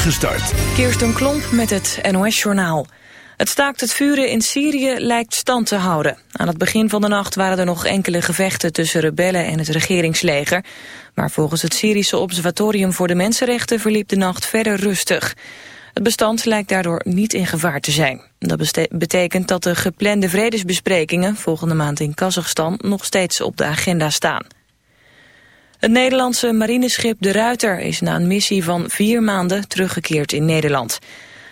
spoedige start. Klomp met het NOS-journaal. Het staakt het vuren in Syrië lijkt stand te houden. Aan het begin van de nacht waren er nog enkele gevechten tussen rebellen en het regeringsleger. Maar volgens het Syrische Observatorium voor de Mensenrechten verliep de nacht verder rustig. Het bestand lijkt daardoor niet in gevaar te zijn. Dat betekent dat de geplande vredesbesprekingen volgende maand in Kazachstan nog steeds op de agenda staan. Het Nederlandse marineschip De Ruiter is na een missie van vier maanden teruggekeerd in Nederland.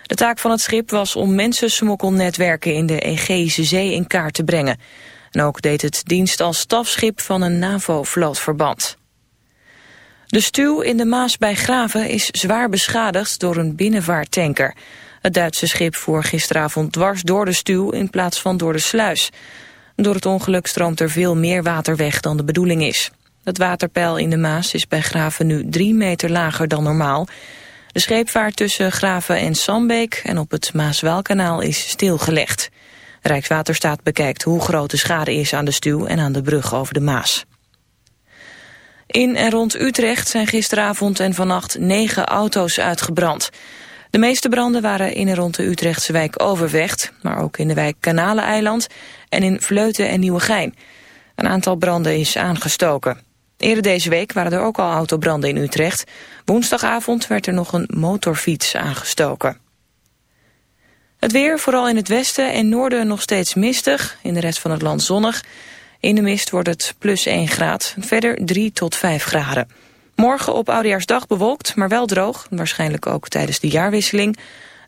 De taak van het schip was om mensensmokkelnetwerken in de Egeïsche Zee in kaart te brengen. En ook deed het dienst als stafschip van een NAVO-vlootverband. De stuw in de Maas bij Graven is zwaar beschadigd door een binnenvaarttanker. Het Duitse schip voer gisteravond dwars door de stuw in plaats van door de sluis. Door het ongeluk stroomt er veel meer water weg dan de bedoeling is. Het waterpeil in de Maas is bij Graven nu drie meter lager dan normaal. De scheepvaart tussen Graven en Sambeek en op het Maaswaalkanaal is stilgelegd. Rijkswaterstaat bekijkt hoe groot de schade is aan de stuw en aan de brug over de Maas. In en rond Utrecht zijn gisteravond en vannacht negen auto's uitgebrand. De meeste branden waren in en rond de Utrechtse wijk Overvecht... maar ook in de wijk Kanaleneiland en in Vleuten en Nieuwegein. Een aantal branden is aangestoken. Eerder deze week waren er ook al autobranden in Utrecht. Woensdagavond werd er nog een motorfiets aangestoken. Het weer, vooral in het westen en noorden nog steeds mistig. In de rest van het land zonnig. In de mist wordt het plus 1 graad. Verder 3 tot 5 graden. Morgen op Oudejaarsdag bewolkt, maar wel droog. Waarschijnlijk ook tijdens de jaarwisseling.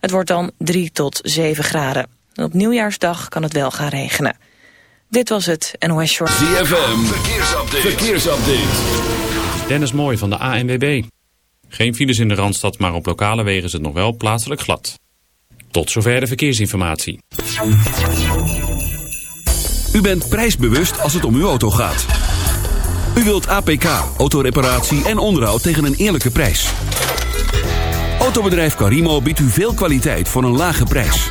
Het wordt dan 3 tot 7 graden. op Nieuwjaarsdag kan het wel gaan regenen. Dit was het NOS Short. ZFM, verkeersupdate. verkeersupdate. Dennis Mooi van de ANWB. Geen files in de Randstad, maar op lokale wegen is het nog wel plaatselijk glad. Tot zover de verkeersinformatie. U bent prijsbewust als het om uw auto gaat. U wilt APK, autoreparatie en onderhoud tegen een eerlijke prijs. Autobedrijf Carimo biedt u veel kwaliteit voor een lage prijs.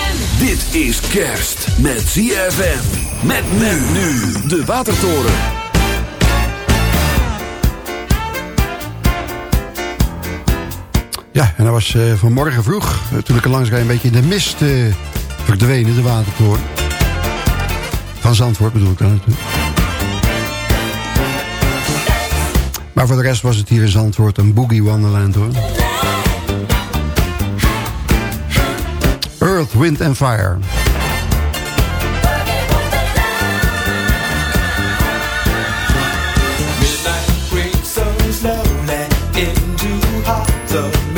Dit is kerst met ZFM. Met men nu. De Watertoren. Ja, en dat was eh, vanmorgen vroeg. eh, Toen ik er langs een beetje in de mist eh, verdwenen, de watertoren. Van Zandvoort bedoel ik dan natuurlijk. Maar voor de rest was het hier in Zandvoort een boogie wonderland hoor. Earth, Wind and Fire. Midnight creeps so slowly into hearts of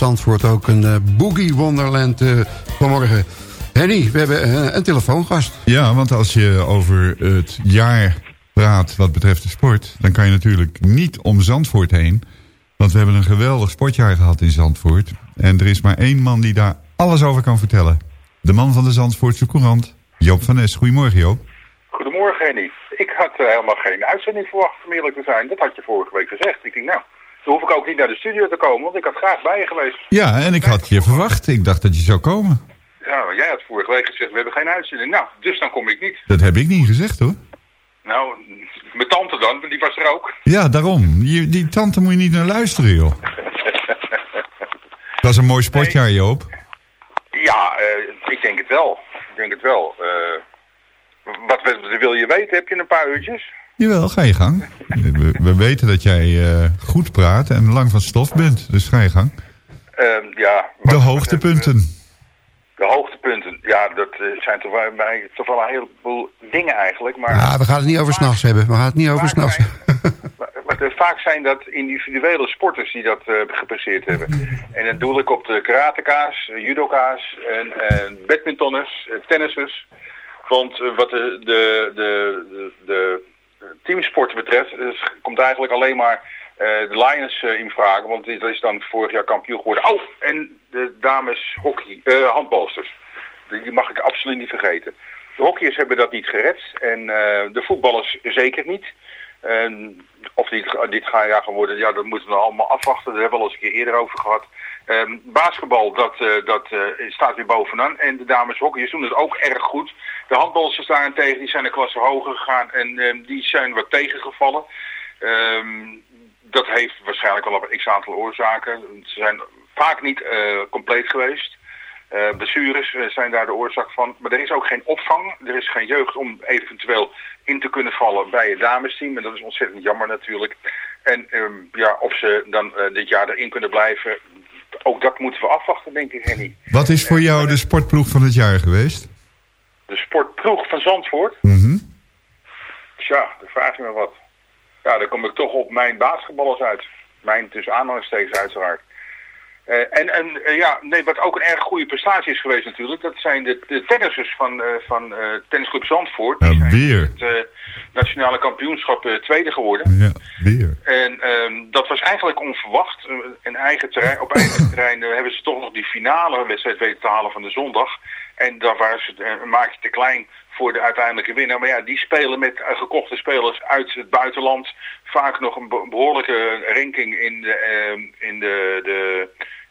Zandvoort ook een eh, boogie wonderland eh, vanmorgen. Henny, we hebben eh, een telefoongast. Ja, want als je over het jaar praat wat betreft de sport... dan kan je natuurlijk niet om Zandvoort heen. Want we hebben een geweldig sportjaar gehad in Zandvoort. En er is maar één man die daar alles over kan vertellen. De man van de Zandvoortse Courant, Joop van Nes. Goedemorgen, Joop. Goedemorgen, Henny. Ik had helemaal geen uitzending verwacht, om eerlijk te zijn. Dat had je vorige week gezegd. Ik denk, nou, dan hoef ik ook niet naar de studio te komen, want ik had graag bij je geweest. Ja, en ik had je verwacht. Ik dacht dat je zou komen. Ja, maar jij had vorige week gezegd, we hebben geen uitzending. Nou, dus dan kom ik niet. Dat heb ik niet gezegd, hoor. Nou, mijn tante dan, die was er ook. Ja, daarom. Je, die tante moet je niet naar luisteren, joh. Dat is een mooi sportjaar, Joop. Ja, eh, ik denk het wel. Ik denk het wel. Eh, wat wil je weten? Heb je een paar uurtjes? Jawel, ga je gang. We, we weten dat jij eh, goed praat en lang van stof bent. Dus ga je gang. Ehm, ja. De hoogtepunten. De hoogtepunten, ja, dat eh, zijn toch wel, bij, toch wel een heleboel dingen eigenlijk. Maar Ja, we gaan het niet over s'nachts hebben. We gaan het niet over Vaak s'nachts zijn- Maar, maar, vaak zijn dat individuele sporters die dat eh, gepresteerd hebben. En dan doe ik op de karateka's, judoka's en, en badmintonners, tennissers. Want wat de, de, de, de teamsporten betreft, eh, komt eigenlijk alleen maar eh, de Lions eh, in vraag. Want dit is dan vorig jaar kampioen geworden. Oh, en de dames hockey, eh handbalsters. Die mag ik absoluut niet vergeten. De hockeyers hebben dat niet gered. En de voetballers zeker niet. Of dit, dit gaat ja gaan worden, ja, dat moeten we allemaal afwachten. Daar hebben we al eens een keer eerder over gehad. Ehm, basketbal, dat, eh, dat eh, staat weer bovenaan. En de dames hockeyers doen het ook erg goed. De handbalsters daarentegen, die zijn een klasse hoger gegaan. En ehm, die zijn wat tegengevallen. Ehm, dat heeft waarschijnlijk al een x-aantal oorzaken. Ze zijn vaak niet eh, compleet geweest. Eh blessures zijn daar de oorzaak van. Maar er is ook geen opvang. Er is geen jeugd om eventueel in te kunnen vallen bij het damesteam. En dat is ontzettend jammer natuurlijk. En ja, of ze dan dit jaar erin kunnen blijven, ook dat moeten we afwachten, denk ik, Henny. Wat is voor jou de sportploeg van het jaar geweest? De sportploeg van Zandvoort. Mhm. Tja, dan vraag je me wat. Ja, dan kom ik toch op mijn basketballers uit. Mijn tussen aanhalingstekens uiteraard. Eh, en en eh, ja, nee, wat ook een erg goede prestatie is geweest natuurlijk, dat zijn de, de tennissers van, eh, van Tennisclub Zandvoort. Die zijn weer. het nationale kampioenschap tweede geworden. Ja, weer. En ehm, dat was eigenlijk onverwacht. Een eigen terrein, op eigen terrein hebben ze toch nog die finale wedstrijd weten te halen van de zondag. En daar waren ze een maatje te klein voor de uiteindelijke winnaar. Maar ja, die spelen met gekochte spelers uit het buitenland. Vaak nog een be- behoorlijke ranking in de, ehm, in de, de,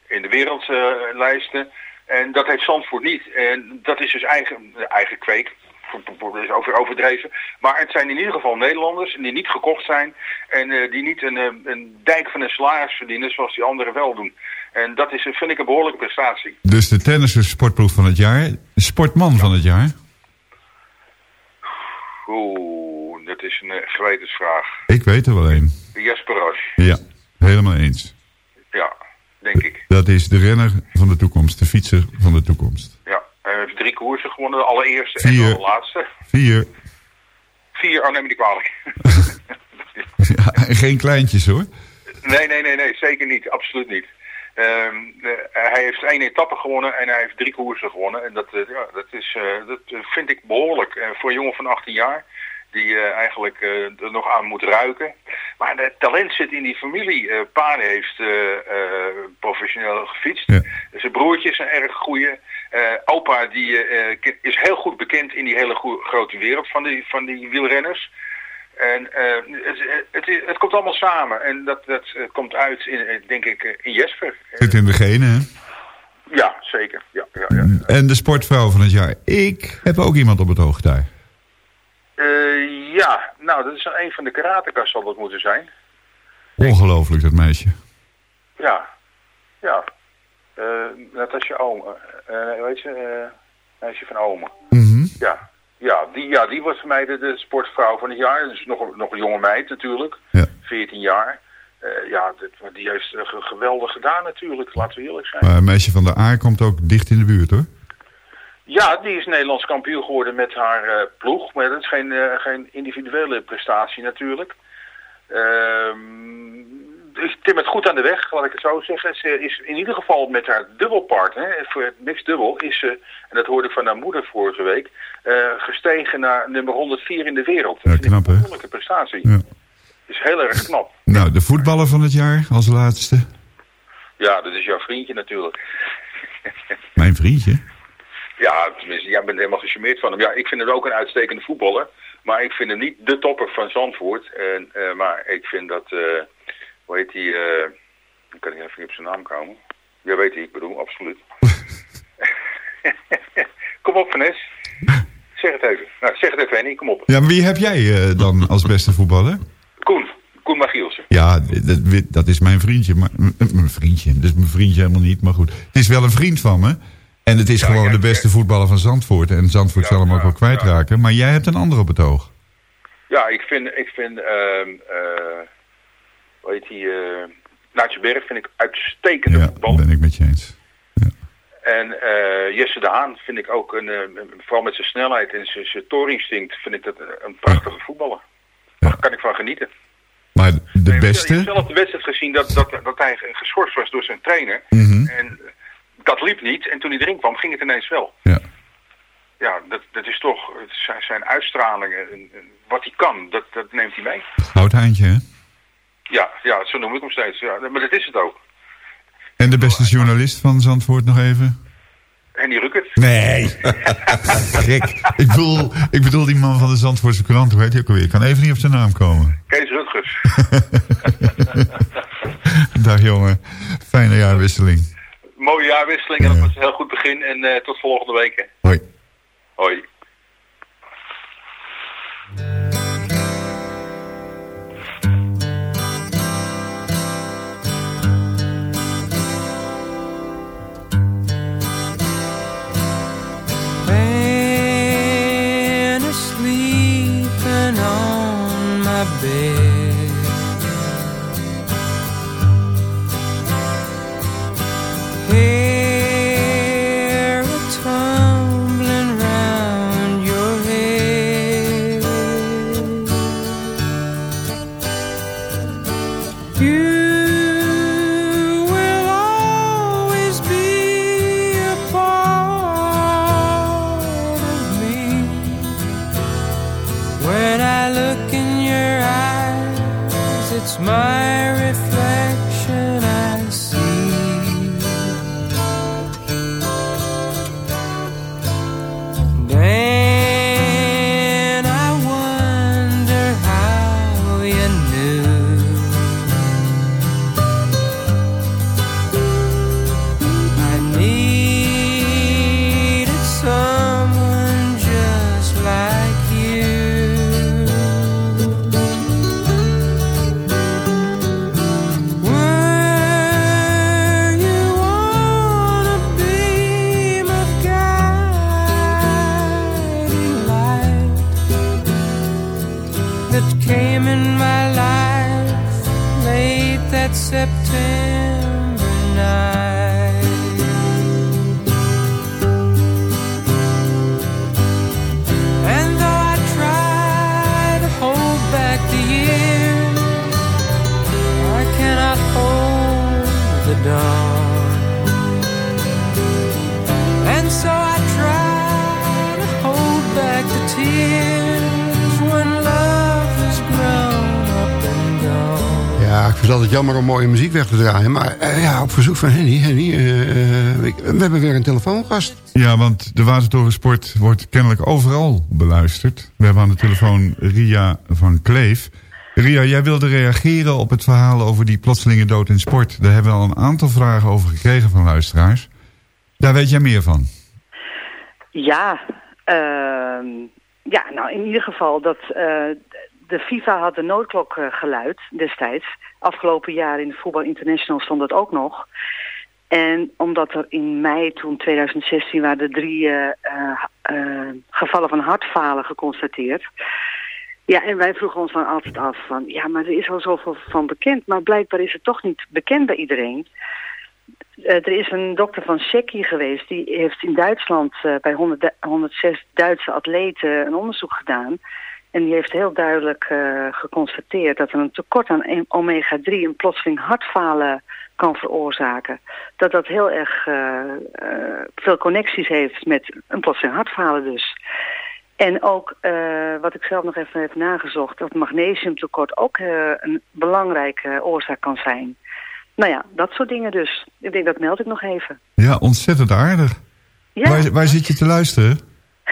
in de wereldlijsten. en dat heeft Zandvoort niet. En dat is dus eigen, eigen kweek. Is over overdreven. Maar het zijn in ieder geval Nederlanders die niet gekocht zijn. En eh, die niet een, eh, een dijk van een salaris verdienen zoals die anderen wel doen. En dat is, vind ik een behoorlijke prestatie. Dus de sportploeg van het jaar. Sportman van het jaar. Oeh, dat is een eh, gewetensvraag. Ik weet er wel één. Jasper Roche. Ja, helemaal eens. Denk ik. Dat is de renner van de toekomst. De fietser van de toekomst. Ja, hij heeft drie koersen gewonnen. De allereerste en de laatste. Vier. Vier, oh neem me niet kwalijk. Ja, en geen kleintjes hoor. Nee, nee, nee, nee, zeker niet. Absoluut niet. Ehm, eh, hij heeft één etappe gewonnen en hij heeft drie koersen gewonnen. En dat, eh, ja, dat, is, eh, dat vind ik behoorlijk. En voor een jongen van 18 jaar, die eh, eigenlijk eh, er nog aan moet ruiken. Maar het talent zit in die familie. Eh pa heeft professioneel gefietst. Ja. Zijn broertje is een erg goede. Opa die, is heel goed bekend in die hele grote wereld van die, van die wielrenners. En het, het, het komt allemaal samen. En dat, dat komt uit, in, denk ik, in Jesper. Zit in de genen, hè? Ja, zeker. Ja, ja, ja. En de sportvrouw van het jaar. Ik heb ook iemand op het oog daar. Eh, ja, nou, dat is een van de karatekas zal dat moeten zijn. Ongelooflijk, dat meisje. Ja, ja. Eh Natasja Ome. Eh weet je, meisje van Ome. Mhm. Ja. Ja die, ja, die was voor mij de, de sportvrouw van het jaar. Dus nog, een- nog een jonge meid natuurlijk. Ja. 14 jaar. Ja, dit, die heeft geweldig gedaan natuurlijk. Laten we eerlijk zijn. Maar een meisje van de Aar komt ook dicht in de buurt, hoor. Ja, die is Nederlands kampioen geworden met haar eh, ploeg. Maar dat is geen, eh, geen individuele prestatie natuurlijk. Ehm, is timmert goed aan de weg, laat ik het zo zeggen. Ze is in ieder geval met haar dubbelpartner, voor het mixed dubbel, is ze, en dat hoorde ik van haar moeder vorige week, eh, gestegen naar nummer 104 in de wereld. Ja, knap, hè? een wonderlijke prestatie. Ja. Is heel erg knap. Nou, de voetballer van het jaar als laatste. Ja, dat is jouw vriendje natuurlijk. Mijn vriendje. Ja, tenminste, jij bent helemaal gecharmeerd van hem. Ja, ik vind hem ook een uitstekende voetballer. Maar ik vind hem niet de topper van Zandvoort. En, eh, maar ik vind dat, eh hoe heet die, eh ik kan niet even op zijn naam komen. Jij weet wie ik bedoel, absoluut. kom op, Vanessa. Zeg het even. Nou, zeg het even, Henny, kom op. Ja, maar wie heb jij dan als beste voetballer? Koen, Koen Magielsen. Ja, dat, dat is mijn vriendje. Maar, mijn vriendje, dat is mijn vriendje helemaal niet, maar goed. Het is wel een vriend van me. En het is Ja, gewoon ja, de beste ja. voetballer van Zandvoort. En Zandvoort Ja, zal hem ook ja, wel kwijtraken. Maar jij hebt een ander op het oog. Ja, ik vind, ik vind, ehm eh hoe heet die, eh Naatje Berg vind ik uitstekende Ja, dat ben ik met je eens. En eh, Jesse de Haan vind ik ook, een, eh, vooral met zijn snelheid en zijn, zijn toorinstinct, vind ik dat een prachtige voetballer. Daar kan ik van genieten. Maar de Nee, Ik beste... heb zelf de wedstrijd gezien dat, dat, dat hij geschorst was door zijn trainer. Mhm. En dat liep niet. En toen hij erin kwam, ging het ineens wel. Ja. Ja, dat, dat is toch het zijn, zijn uitstralingen. en- en Wat hij kan, dat, dat neemt hij mee. Oud Heintje, hè? Ja, ja, zo noem ik hem steeds. Ja, maar dat is het ook. En de beste journalist van Zandvoort nog even? Henny Ruckert. Nee. Gek. Ik bedoel, ik bedoel die man van de Zandvoortse krant. Hoe heet hij ook alweer? Ik kan even niet op zijn naam komen. Kees Rutgers. Dag jongen. Fijne jaarwisseling. Mooie jaarwisseling en dat was een heel goed begin. En eh, tot volgende week. hè. Hoi. Hoi. Altijd jammer om mooie muziek weg te draaien. Maar eh, ja, op verzoek van Henny. Henny eh, eh, we hebben weer een telefoongast. Ja, want de Watertorensport wordt kennelijk overal beluisterd. We hebben aan de telefoon Ria van Kleef. Ria, jij wilde reageren op het verhaal over die plotselinge dood in sport. Daar hebben we al een aantal vragen over gekregen van luisteraars. Daar weet jij meer van. Ja, ehm, ja, nou in ieder geval dat eh, de FIFA had de noodklok eh, geluid destijds. Afgelopen jaar in de Voetbal International stond dat ook nog. En omdat er in mei toen 2016 waren er drie eh, eh, gevallen van hartfalen geconstateerd. Ja, en wij vroegen ons dan altijd af van, ja, maar er is al zoveel van bekend. Maar blijkbaar is het toch niet bekend bij iedereen. Er is een dokter van Secchi geweest, die heeft in Duitsland bij 100 du- 106 Duitse atleten een onderzoek gedaan. En die heeft heel duidelijk eh, geconstateerd dat er een tekort aan em- omega-3 een plotseling hartfalen kan veroorzaken. Dat dat heel erg eh, eh, veel connecties heeft met een plotseling hartfalen dus. En ook, wat ik zelf nog even heb nagezocht, dat magnesiumtekort ook een belangrijke oorzaak kan zijn. Nou ja, dat soort dingen dus. Ik denk dat meld ik nog even. Ja, ontzettend aardig. Ja, Waar, waar zit je te luisteren?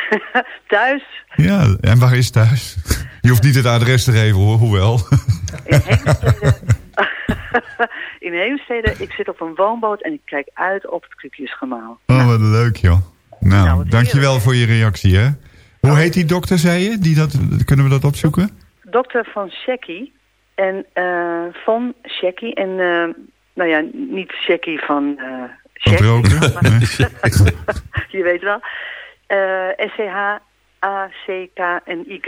thuis Ja, en waar is thuis? Je hoeft niet het adres te geven hoor, hoewel. in Heemstede. in Heemstede, ik zit op een woonboot en ik kijk uit op het Krukjesgemaal. Oh, wat leuk joh. Nou, Nou, dankjewel voor je reactie hè. Hoe heet die dokter, zei je? Die dat, kunnen we dat opzoeken? Dokter van Shekky en eh van Shekky en eh, nou ja, niet Shekky van Van het Shek, roken? Nee. Je weet wel. Eh SCH A-C-K-N-Y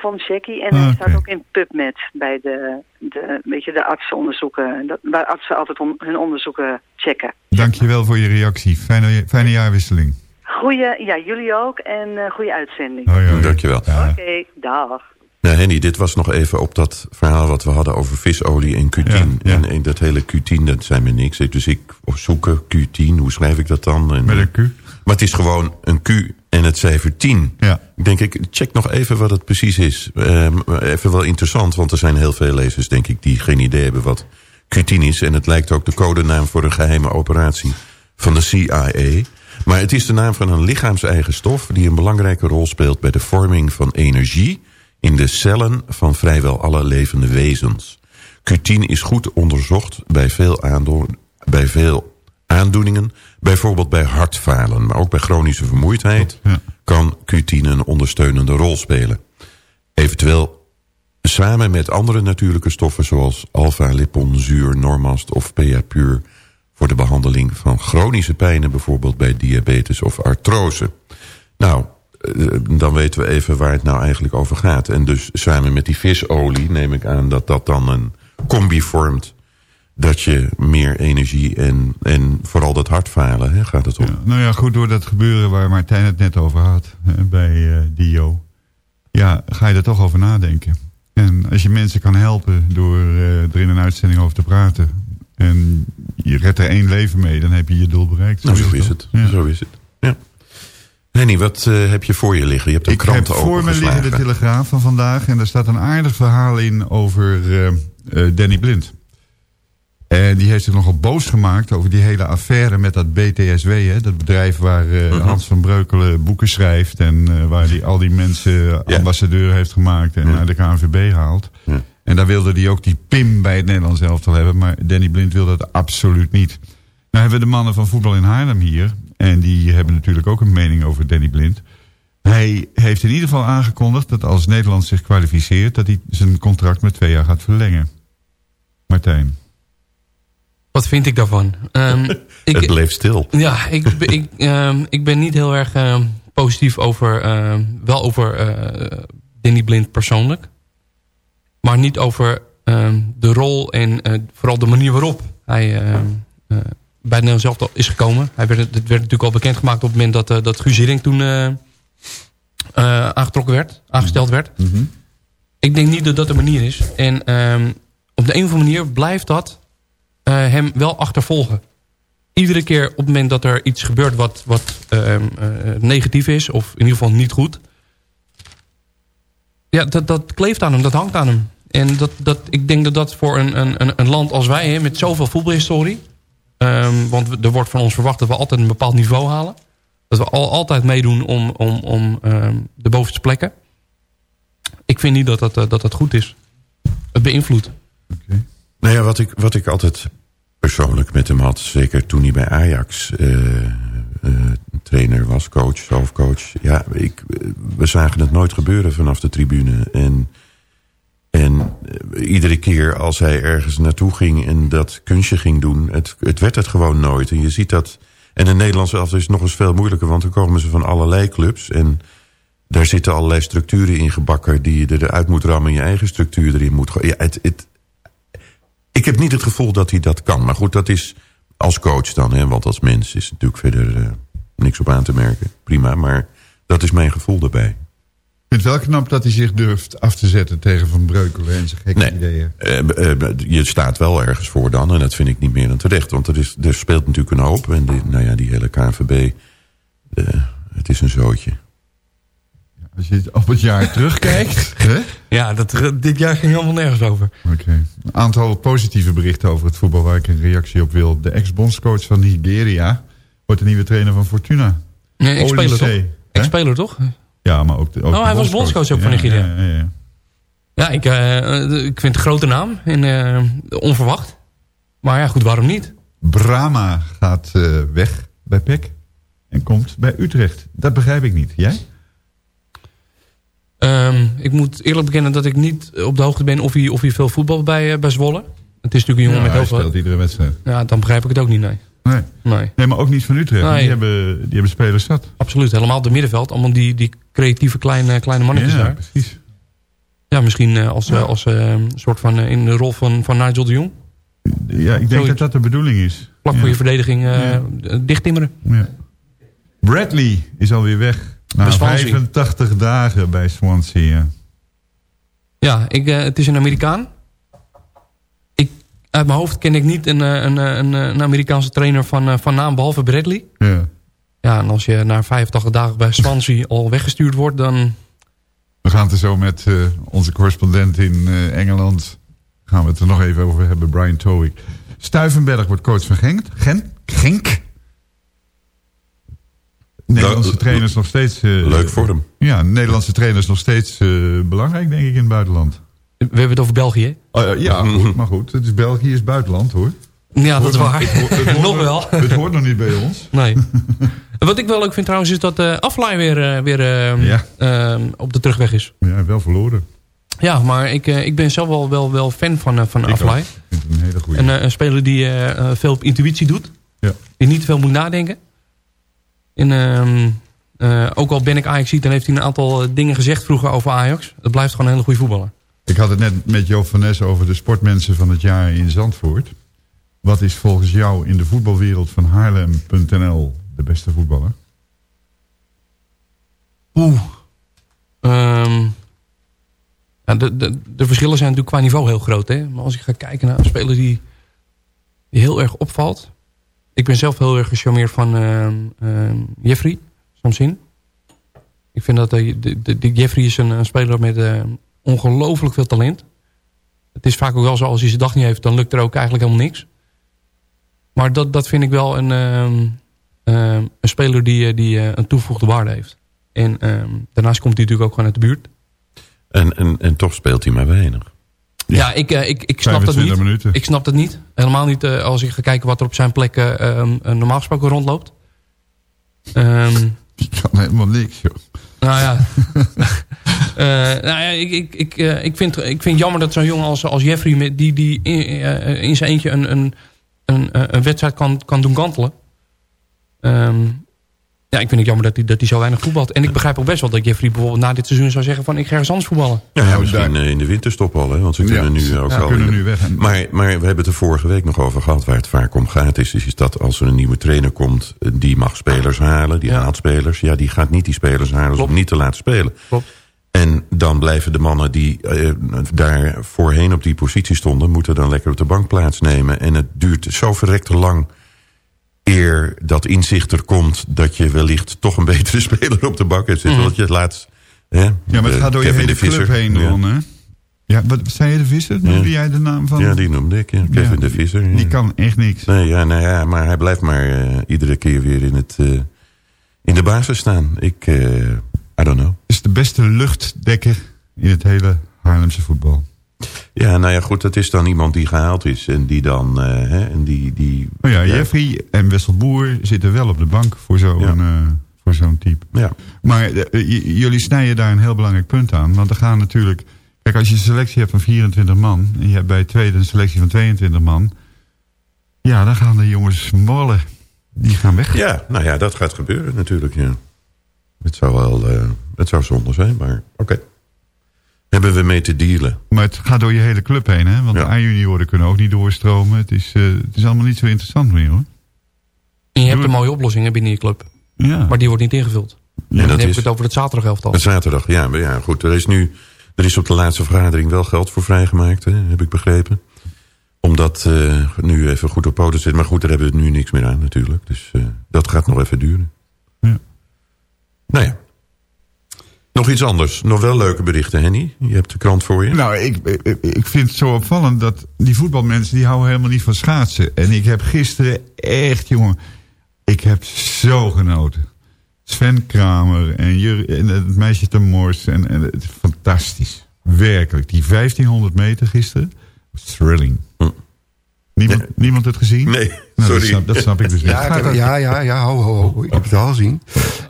van Shekky. En hij Ah, staat ook in PubMed bij de, de, weet je, de artsenonderzoeken. Dat, waar artsen altijd on- hun onderzoeken checken. Dankjewel voor je reactie. Fijne, fijne jaarwisseling. Goeie, ja, jullie ook. En eh goede uitzending. Hoi, hoi. Dankjewel. Ja. Oké, dag. Nou, Henny, dit was nog even op dat verhaal wat we hadden over visolie en Q10. Ja, ja. En, en dat hele Q10, dat zei me niks. Dus ik opzoeken Q10, hoe schrijf ik dat dan? En, Met een Q. Maar het is gewoon een Q en het cijfer 10. Ja. Ik denk, ik check nog even wat het precies is. Ehm, even wel interessant, want er zijn heel veel lezers, denk ik, die geen idee hebben wat Q10 is. En het lijkt ook de codenaam voor een geheime operatie van de CIA. Maar het is de naam van een lichaamseigen stof die een belangrijke rol speelt bij de vorming van energie in de cellen van vrijwel alle levende wezens. Q10 is goed onderzocht bij veel, bij veel aandoeningen, bijvoorbeeld bij hartfalen, maar ook bij chronische vermoeidheid Ja. kan Q10 een ondersteunende rol spelen. Eventueel samen met andere natuurlijke stoffen zoals alpha-liponzuur, normast of PA-puur voor de behandeling van chronische pijnen, bijvoorbeeld bij diabetes of artrose. Nou, eh, dan weten we even waar het nou eigenlijk over gaat. En dus samen met die visolie neem ik aan dat dat dan een combi vormt dat je meer energie en, en vooral dat hartfalen hè, gaat het om. Ja, nou ja, goed, door dat gebeuren waar Martijn het net over had, hè, bij eh, Dio. Ja, ga je er toch over nadenken. En als je mensen kan helpen door eh, er in een uitzending over te praten... en je redt er één leven mee, dan heb je je doel bereikt. Nou, zo is het. Ja. Zo is het. Ja. Henny, wat eh, heb je voor je liggen? Je hebt een Ik heb krant voor me liggen de. Telegraaf van vandaag... en daar staat een aardig verhaal in over Danny Blind. En die heeft zich nogal boos gemaakt over die hele affaire met dat BTSW. Hè, dat bedrijf waar eh, Mhm. Hans van Breukelen boeken schrijft... en eh, waar hij al die mensen ambassadeur heeft gemaakt en naar de KNVB haalt. En daar wilde hij ook die PIM bij het Nederlands elftal hebben. Maar Danny Blind wil dat absoluut niet. Nou hebben we de mannen van voetbal in Haarlem hier. En die hebben natuurlijk ook een mening over Danny Blind. Hij heeft in ieder geval aangekondigd dat als Nederland zich kwalificeert... dat hij zijn contract met twee jaar gaat verlengen. Martijn. Wat vind ik daarvan? Ehm, ik, Het bleef stil. Ja, ik, ik, ehm, ik ben niet heel erg ehm, positief over... ehm, wel over eh Danny Blind persoonlijk. Maar niet over ehm, de rol en eh, vooral de manier waarop hij ehm, eh, bij het Nederlands elftal is gekomen. Hij werd, het werd natuurlijk al bekendgemaakt op het moment dat, dat Guus Hiddink toen aangetrokken werd, aangesteld werd. Ik denk niet dat dat de manier is. En ehm, op de een of andere manier blijft dat hem wel achtervolgen. Iedere keer op het moment dat er iets gebeurt wat, wat ehm, eh, negatief is... of in ieder geval niet goed... ja, dat, dat kleeft aan hem, dat hangt aan hem. En dat, dat, ik denk dat dat voor een, een, een land als wij... Hè, met zoveel voetbalhistorie... ehm, want er wordt van ons verwacht dat we altijd een bepaald niveau halen... dat we al, altijd meedoen om, om, om ehm, de bovenste plekken. Ik vind niet dat dat, eh, dat, dat goed is. Het beïnvloedt. Nou ja, wat ik, wat ik altijd persoonlijk met hem had... zeker toen hij bij Ajax eh, eh, trainer was, coach, hoofdcoach... ja, ik, eh, we zagen het nooit gebeuren vanaf de tribune. En, en iedere keer als hij ergens naartoe ging en dat kunstje ging doen... het, het werd het gewoon nooit. En je ziet dat... En in Nederland elftal is het nog eens veel moeilijker... want dan komen ze van allerlei clubs... en daar zitten allerlei structuren in gebakken... die je eruit moet rammen en je eigen structuur erin moet... Ja, het, het, ik heb niet het gevoel dat hij dat kan. Maar goed, dat is als coach dan. Hè? Want als mens is natuurlijk verder eh, niks op aan te merken. Prima, maar dat is mijn gevoel daarbij. Ik vind het wel knap dat hij zich durft af te zetten tegen Van Breukelen en zijn gekke Nee. ideeën. Eh, eh, je staat wel ergens voor dan. En dat vind ik niet meer dan terecht. Want er, is, er speelt natuurlijk een hoop. En die, nou ja, die hele KNVB. het is een zootje. Als je op het jaar terugkijkt. hè? Ja, dat, dit jaar ging helemaal nergens over. Oké. Een aantal positieve berichten over het voetbal waar ik een reactie op wil. De ex-bondscoach van Nigeria wordt de nieuwe trainer van Fortuna. Nee, ik speler toch? Speler toch? Ja, maar ook de, ook Oh, de hij was bondscoach ook van Nigeria. Ja, ja, ja. Ja, ik, eh, ik vind het een grote naam. En eh, onverwacht. Maar ja, goed, waarom niet? Brahma gaat eh, weg bij PEC en komt bij Utrecht. Dat begrijp ik niet. Jij? Ehm, ik moet eerlijk bekennen dat ik niet op de hoogte ben of hij, of hij veel voetbal bij, eh, bij Zwolle. Het is natuurlijk een jongen Ja, met heel veel... speelt iedere wedstrijd. Ja, dan begrijp ik het ook niet, nee. Nee. Nee, nee, maar ook niet van Utrecht. Nee. Die, hebben, die hebben spelers zat. absoluut. Helemaal op de middenveld. Allemaal die, die creatieve kleine, kleine mannetjes ja, daar. precies. Ja, misschien eh, als, eh, als soort van in de rol van, van Nigel de Jong. Ja, ik denk Zoiets. dat dat de bedoeling is. Vlak voor je verdediging Ja. dichttimmeren. Ja. Bradley is alweer weg. Na Swansea. 85 dagen bij Swansea. ja. Ik, eh, het is een Amerikaan. Ik, uit mijn hoofd ken ik niet een, eh, een, eh, een, een Amerikaanse trainer van, van naam, behalve Bradley. Ja. Ja, en als je na 85 dagen bij Swansea al weggestuurd wordt, dan... We gaan het er zo met onze correspondent in Engeland... gaan we het er nog even over hebben, Brian Towick. Stuivenberg wordt coach van Genk. Gent? Genk? Nederlandse trainers nog steeds... eh, Leuk voor hem. Ja, Nederlandse trainers nog steeds eh, belangrijk, denk ik, in het buitenland. We hebben het over België. Oh, ja, goed, maar goed. Het is België is buitenland, hoor. Ja, dat is nog- waar. het het Nog nog- wel. Het hoort nog niet bij ons. Nee. Wat ik wel leuk vind trouwens is dat de Aflaai weer, weer eh, Ja. eh, op de terugweg is. Ja, wel verloren. Ja, maar ik, eh, ik ben zelf wel, wel, wel fan van, van Ik Aflaai. ook. Ik vind het een hele goede. Een, eh, een speler die veel op intuïtie doet. Ja. Die niet veel moet nadenken. En ehm, eh, ook al ben ik Ajax ziet, dan heeft hij een aantal eh, dingen gezegd vroeger over Ajax. Dat blijft gewoon een hele goede voetballer. Ik had het net met Joop van over de sportmensen van het jaar in Zandvoort. Wat is volgens jou in de voetbalwereld van Haarlem.nl de beste voetballer? Oeh. Ehm, de, de verschillen zijn natuurlijk qua niveau heel groot. Hè? Maar als ik ga kijken naar een speler die, die heel erg opvalt. Ik ben zelf heel erg gecharmeerd van ehm, ehm, Jeffrey. Samsin. Ik vind dat de, de, Jeffrey is een, speler met eh, ongelooflijk veel talent. Het is vaak ook wel zo, als hij zijn dag niet heeft, dan lukt er ook eigenlijk helemaal niks. Maar dat, dat vind ik wel een, ehm, ehm, een speler die, eh, die eh, een toegevoegde waarde heeft. En ehm, daarnaast komt hij natuurlijk ook gewoon uit de buurt. En, en, en toch speelt hij maar weinig. Ja, ik, eh, ik, ik snap dat 25 niet. minuten. Ik snap dat niet. Helemaal niet eh, als ik ga kijken wat er op zijn plek eh, ehm, eh, normaal gesproken rondloopt. Ehm, Die kan helemaal niks, joh. nou ja. Nou ja, ik, ik, ik, ik, vind, ik vind jammer dat zo'n jongen als, als Jeffrey... Die, die in, in zijn eentje een, een, een, een wedstrijd kan, kan doen kantelen. Ehm, ja, ik vind het jammer dat hij, dat hij zo weinig voetbalt. En ik begrijp ook best wel dat Jeffrey bijvoorbeeld na dit seizoen zou zeggen... van ik ga ergens anders voetballen. Ja, Nou, misschien daar- eh, in de winterstop al, hè, want ze Ja, kunnen nu ook ze al... kunnen nu weg. Maar, maar we hebben het er vorige week nog over gehad, waar het vaak om gaat, is, is dat als er een nieuwe trainer komt, eh, die mag spelers halen, die Ja. haalt spelers. Ja, die gaat niet die spelers halen Klopt. om niet te laten spelen. Klopt. En dan blijven de mannen die eh, daar voorheen op die positie stonden... moeten dan lekker op de bank plaatsnemen. En het duurt zo verrekte lang eer dat inzicht er komt... dat je wellicht toch een betere speler op de bank hebt zitten. Want je het laatst... Hè, Ja, maar het eh, gaat door je Kevin hele de club heen, Ja. Ron, hè? Ja, wat zei je de Visser? Noemde jij de naam van? Ja, die noemde ik. Ja. Kevin Ja, de Visser. ja. Die kan echt niks. Nee, ja, nou ja, maar hij blijft maar eh, iedere keer weer in, het, eh, in de basis staan. Ik, I don't know. is de beste luchtdekker in het hele Haarlemse voetbal. Ja, nou ja, goed, dat is dan iemand die gehaald is en die dan, eh, hè, en die, die... Nou ja, Jeffrey en Wessel Boer zitten wel op de bank voor zo'n Ja. eh, voor zo'n type. Ja. Maar eh, jullie snijden daar een heel belangrijk punt aan. Want er gaan natuurlijk... Kijk, als je een selectie hebt van 24 man... en je hebt bij het tweede een selectie van 22 man... ja, dan gaan de jongens mollen. Die gaan weg. Ja, nou ja, dat gaat gebeuren natuurlijk, ja. Het zou wel, het zou zonde zijn, maar oké. Hebben we mee te dealen. Maar het gaat door je hele club heen, hè? Want Ja. de A-junioren kunnen ook niet doorstromen. Het is, eh, het is allemaal niet zo interessant meer, hoor. En je hebt een mooie oplossingen binnen je club. Ja. Maar die wordt niet ingevuld. En dan dat heb ik is het over het zaterdag elftal. het zaterdag. Ja, maar ja, goed. Er is nu er is op de laatste vergadering wel geld voor vrijgemaakt, hè, heb ik begrepen. Om dat eh, nu even goed op poten te zetten. Maar goed, daar hebben we nu niks meer aan natuurlijk. Dus eh, dat gaat nog even duren. Ja. Nou ja. Nog iets anders. Nog wel leuke berichten, Henny. Je hebt de krant voor je. Nou, ik, ik, vind het zo opvallend dat die voetbalmensen... die houden helemaal niet van schaatsen. En ik heb gisteren echt, jongen... ik heb zo genoten. Sven Kramer en, Jur, en het meisje te Mors. En, fantastisch. Werkelijk. Die 1500 meter gisteren. Thrilling. Niemand, niemand het gezien? Nee, Nou, dat, sorry. snap, dat snap ik dus niet. Ja, ik heb- ja, ja, ja, ho, ho, ho. Ik heb het al gezien.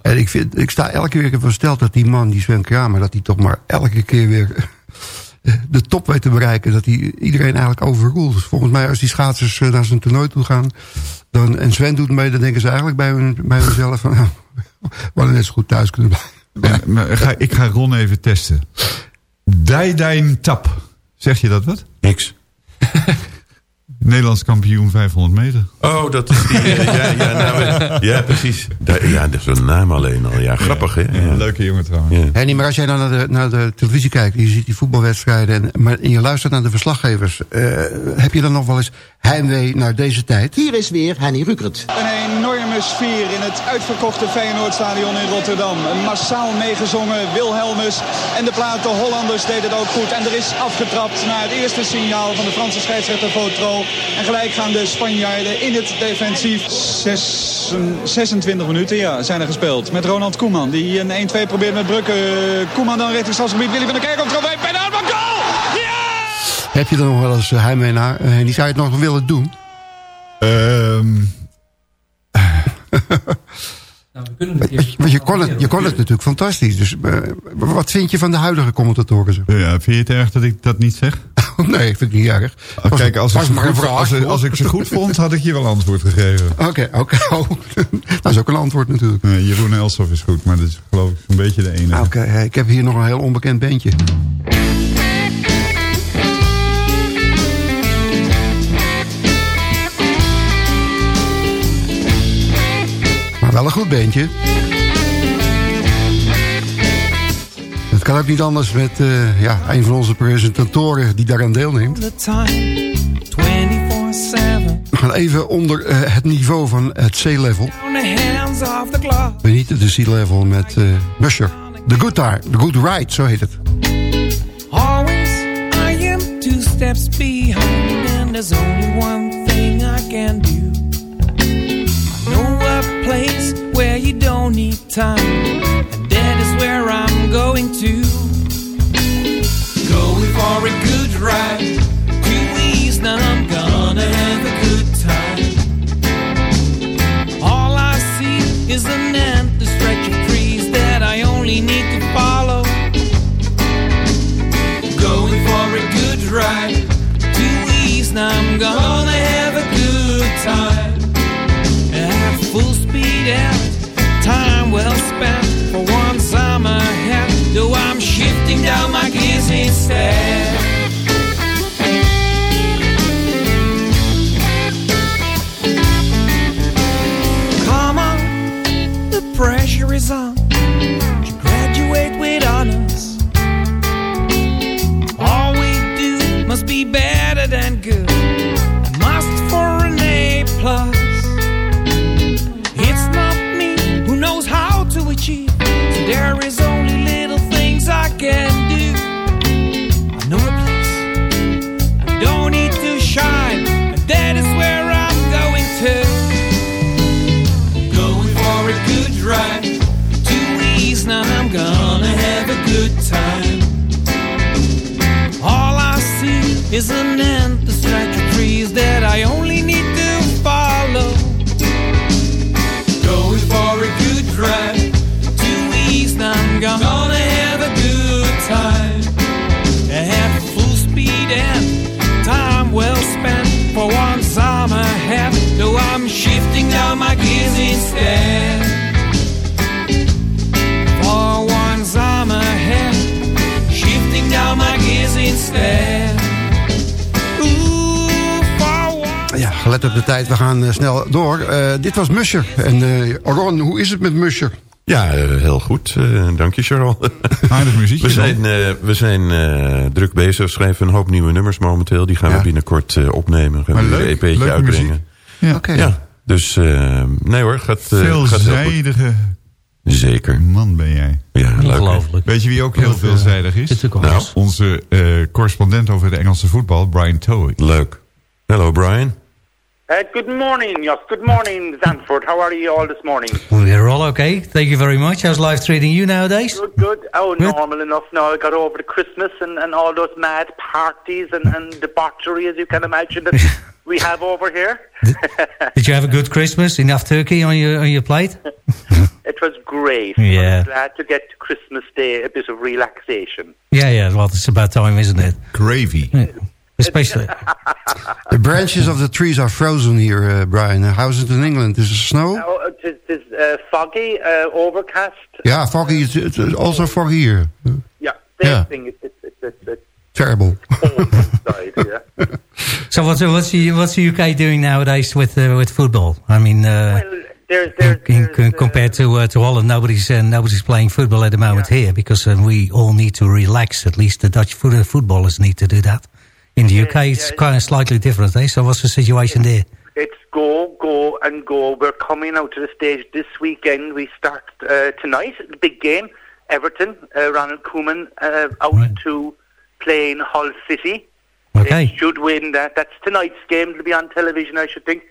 En ik, vind, ik sta elke keer versteld dat die man, die Sven Kramer... dat hij toch maar elke keer weer de top weet te bereiken. Dat hij iedereen eigenlijk overroelt. Dus volgens mij als die schaatsers eh, naar zijn toernooi toe gaan... Dan, en Sven doet mee, dan denken ze eigenlijk bij, hun, bij hunzelf... van, nou, we hadden net zo goed thuis kunnen blijven. Maar ga, ik ga Ron even testen. Dijdijn Tap. Zeg je dat wat? Niks. Nederlands kampioen 500 meter. Oh, dat is die... eh, ja, ja, nou, eh, ja, precies. Da- Ja, dat is een naam alleen al. Ja, grappig, hè? Ja. Leuke jongen trouwens. Ja. Maar als jij dan naar de, naar de televisie kijkt... je ziet die voetbalwedstrijden... En, maar, en je luistert naar de verslaggevers... eh, heb je dan nog wel eens heimwee naar deze tijd? Hier is weer Henny Rukert. Een enorme sfeer in het uitverkochte Feyenoordstadion in Rotterdam. Massaal meegezongen, Wilhelmus en de plaat De Hollanders deed het ook goed. En er is afgetrapt na het eerste signaal van de Franse scheidsrechter Votro. En gelijk gaan de Spanjaarden in het defensief. Zes- 26 minuten ja, zijn er gespeeld. Met Ronald Koeman die een 1-2 probeert met Brukken. Koeman dan richting strafgebied. Willy van der Kerkhoff bij bijna uit goal! Heb je er nog wel eens eh, heimwee naar? Eh, Henny, zou je het nog willen doen? Ehm, Nou, we kunnen het je, want je, kon het, je kon het natuurlijk fantastisch. Dus eh, wat vind je van de huidige commentatoren? zo? ja, vind je het erg dat ik dat niet zeg? nee, ik vind het niet erg. Was- Kijk, als ik, was maar goed, als, ik ze goed vond, had ik je wel antwoord gegeven. Oké, oké. Oh, dat is ook een antwoord natuurlijk. Nee, Jeroen Elsof is goed, maar dat is geloof ik een beetje de enige. Oké, ik heb hier nog een heel onbekend bandje. Wel een goed bandje. Het kan ook niet anders met eh, ja, een van onze presentatoren die daaraan deelneemt. the time, 24-7. We gaan even onder eh, het niveau van het clock. We niet de sea level met Musher. The Good Time, The Good Ride, zo heet het. Always, I am two steps behind, and there's only one thing I can do. Don't need time, and that is where I'm going to. Going for a good ride, to ease, now I'm gonna have a good time. All I see is an endless stretch of trees that I only need to follow. Going for a good ride to ease. Now I'm gonna ainda há uma crise. See is an endless stretch of trees that I only need to follow. Going for a good ride to. Now I'm gonna have a good time. At full speed and time well spent. For once I'm ahead, though I'm shifting down my gears instead. Op de tijd, we gaan eh, snel door. Eh, dit was Musher. En eh, Ron, hoe is het met Musher? Ja, heel goed. Eh, dank je, Charles. Aardig muziekje We zijn, eh, we zijn eh, druk bezig. We schrijven een hoop nieuwe nummers momenteel. Die gaan Ja. we binnenkort eh, opnemen. Gaan Maar we leuk, een EP'tje leuke uitbrengen. muziek. Ja. Oké. Ja, dus nee hoor, gaat, eh, gaat heel goed. Veelzijdige Zeker. man ben jij. Ja, leuk. Ongelooflijk. Weet je wie ook heel Heel veel. veelzijdig is? Nou. Onze eh, correspondent over de Engelse voetbal, Brian Toey. Leuk. Hello Brian. Uh, good morning, yes. Good morning, Zandvoort. How are you all this morning? We're all okay. Thank you very much. How's life treating you nowadays? Good, good. Oh, Good. normal enough now. I got over the Christmas and, and all those mad parties and, and debauchery, as you can imagine, that we have over here. Did you have a good Christmas? Enough turkey on your on your plate? It was great. Yeah. I'm glad to get to Christmas Day a bit of relaxation. Yeah, yeah. Well, it's about time, isn't it? Gravy. Especially. The branches of the trees are frozen here, uh, Brian. Uh, How's it in England? Is it snow? Oh, it is it is, uh, foggy, uh, overcast. Yeah, foggy. It's, it's also foggy here. Yeah, same Yeah. thing. It's, it's, it's, it's, it's Terrible. cold yeah. So what's what's the what's the UK doing nowadays with uh, with football? I mean, uh, Well, there's, there's, in, there's, compared to uh, to Holland, nobody's uh, nobody's playing football at the moment here because uh, we all need to relax. At least the Dutch uh, footballers need to do that. In the UK, it's kind of slightly different. Eh? So what's the situation there? It's go, go, and go. We're coming out to the stage this weekend. We start uh, tonight, the big game. Everton, uh, Ronald Koeman uh, out Right. to playing Hull City. Okay. They should win that. That's tonight's game. It'll be on television, I should think.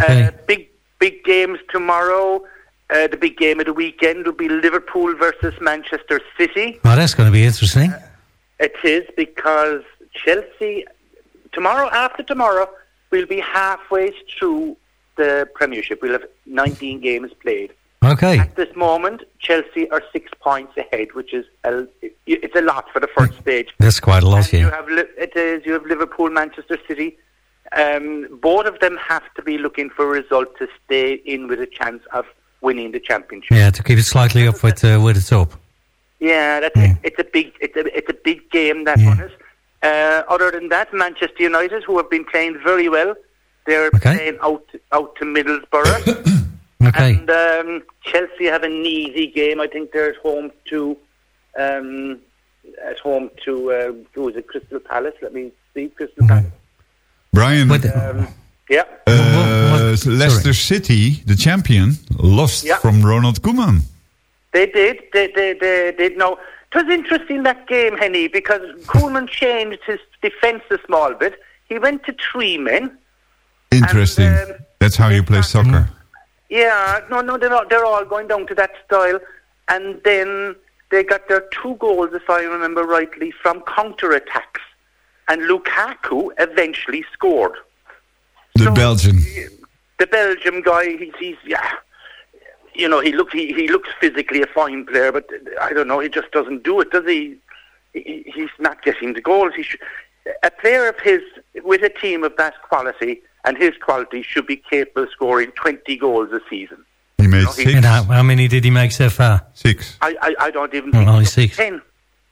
Okay. Uh, big, big games tomorrow. Uh, the big game of the weekend will be Liverpool versus Manchester City. Well, that's going to be interesting. It is because Chelsea tomorrow after tomorrow we'll be halfway through the Premiership. We'll have 19 games played. Okay. At this moment, Chelsea are six points ahead, which is a, it's a lot for the first stage. That's quite a lot, And you have it is you have Liverpool, Manchester City. Um, both of them have to be looking for a result to stay in with a chance of winning the championship. Yeah, to keep it slightly up with uh, with the top. Yeah, that's Yeah. it. It's a big, it's a, it's a big game that Yeah. one is. Uh, other than that, Manchester United, who have been playing very well, they're Okay. playing out out to Middlesbrough, Okay. and um, Chelsea have an easy game. I think they're at home to, um, at home to uh, who is it? Crystal Palace. Let me see, Crystal Palace. Brian, But, Um, yeah, uh, What- Leicester City, the champion, lost Yeah. from Ronald Koeman. They did. They, they, they did. No, it was interesting that game, Henny, because Koolman changed his defence a small bit. He went to three men. Interesting. And, um, That's how you play soccer. Yeah, no, no, they're all, they're all going down to that style. And then they got their two goals, if I remember rightly, from counter-attacks. And Lukaku eventually scored. The Belgian. The Belgium guy, he's, he's yeah, you know, he looks he, he looks physically a fine player, but I don't know, he just doesn't do it, does he? he he's not getting the goals. He should, a player of his with a team of that quality and his quality should be capable of scoring 20 goals a season. He made he- six. And how, how many did he make so far? Six. I, I, I don't even Oh, think only he's six. 10.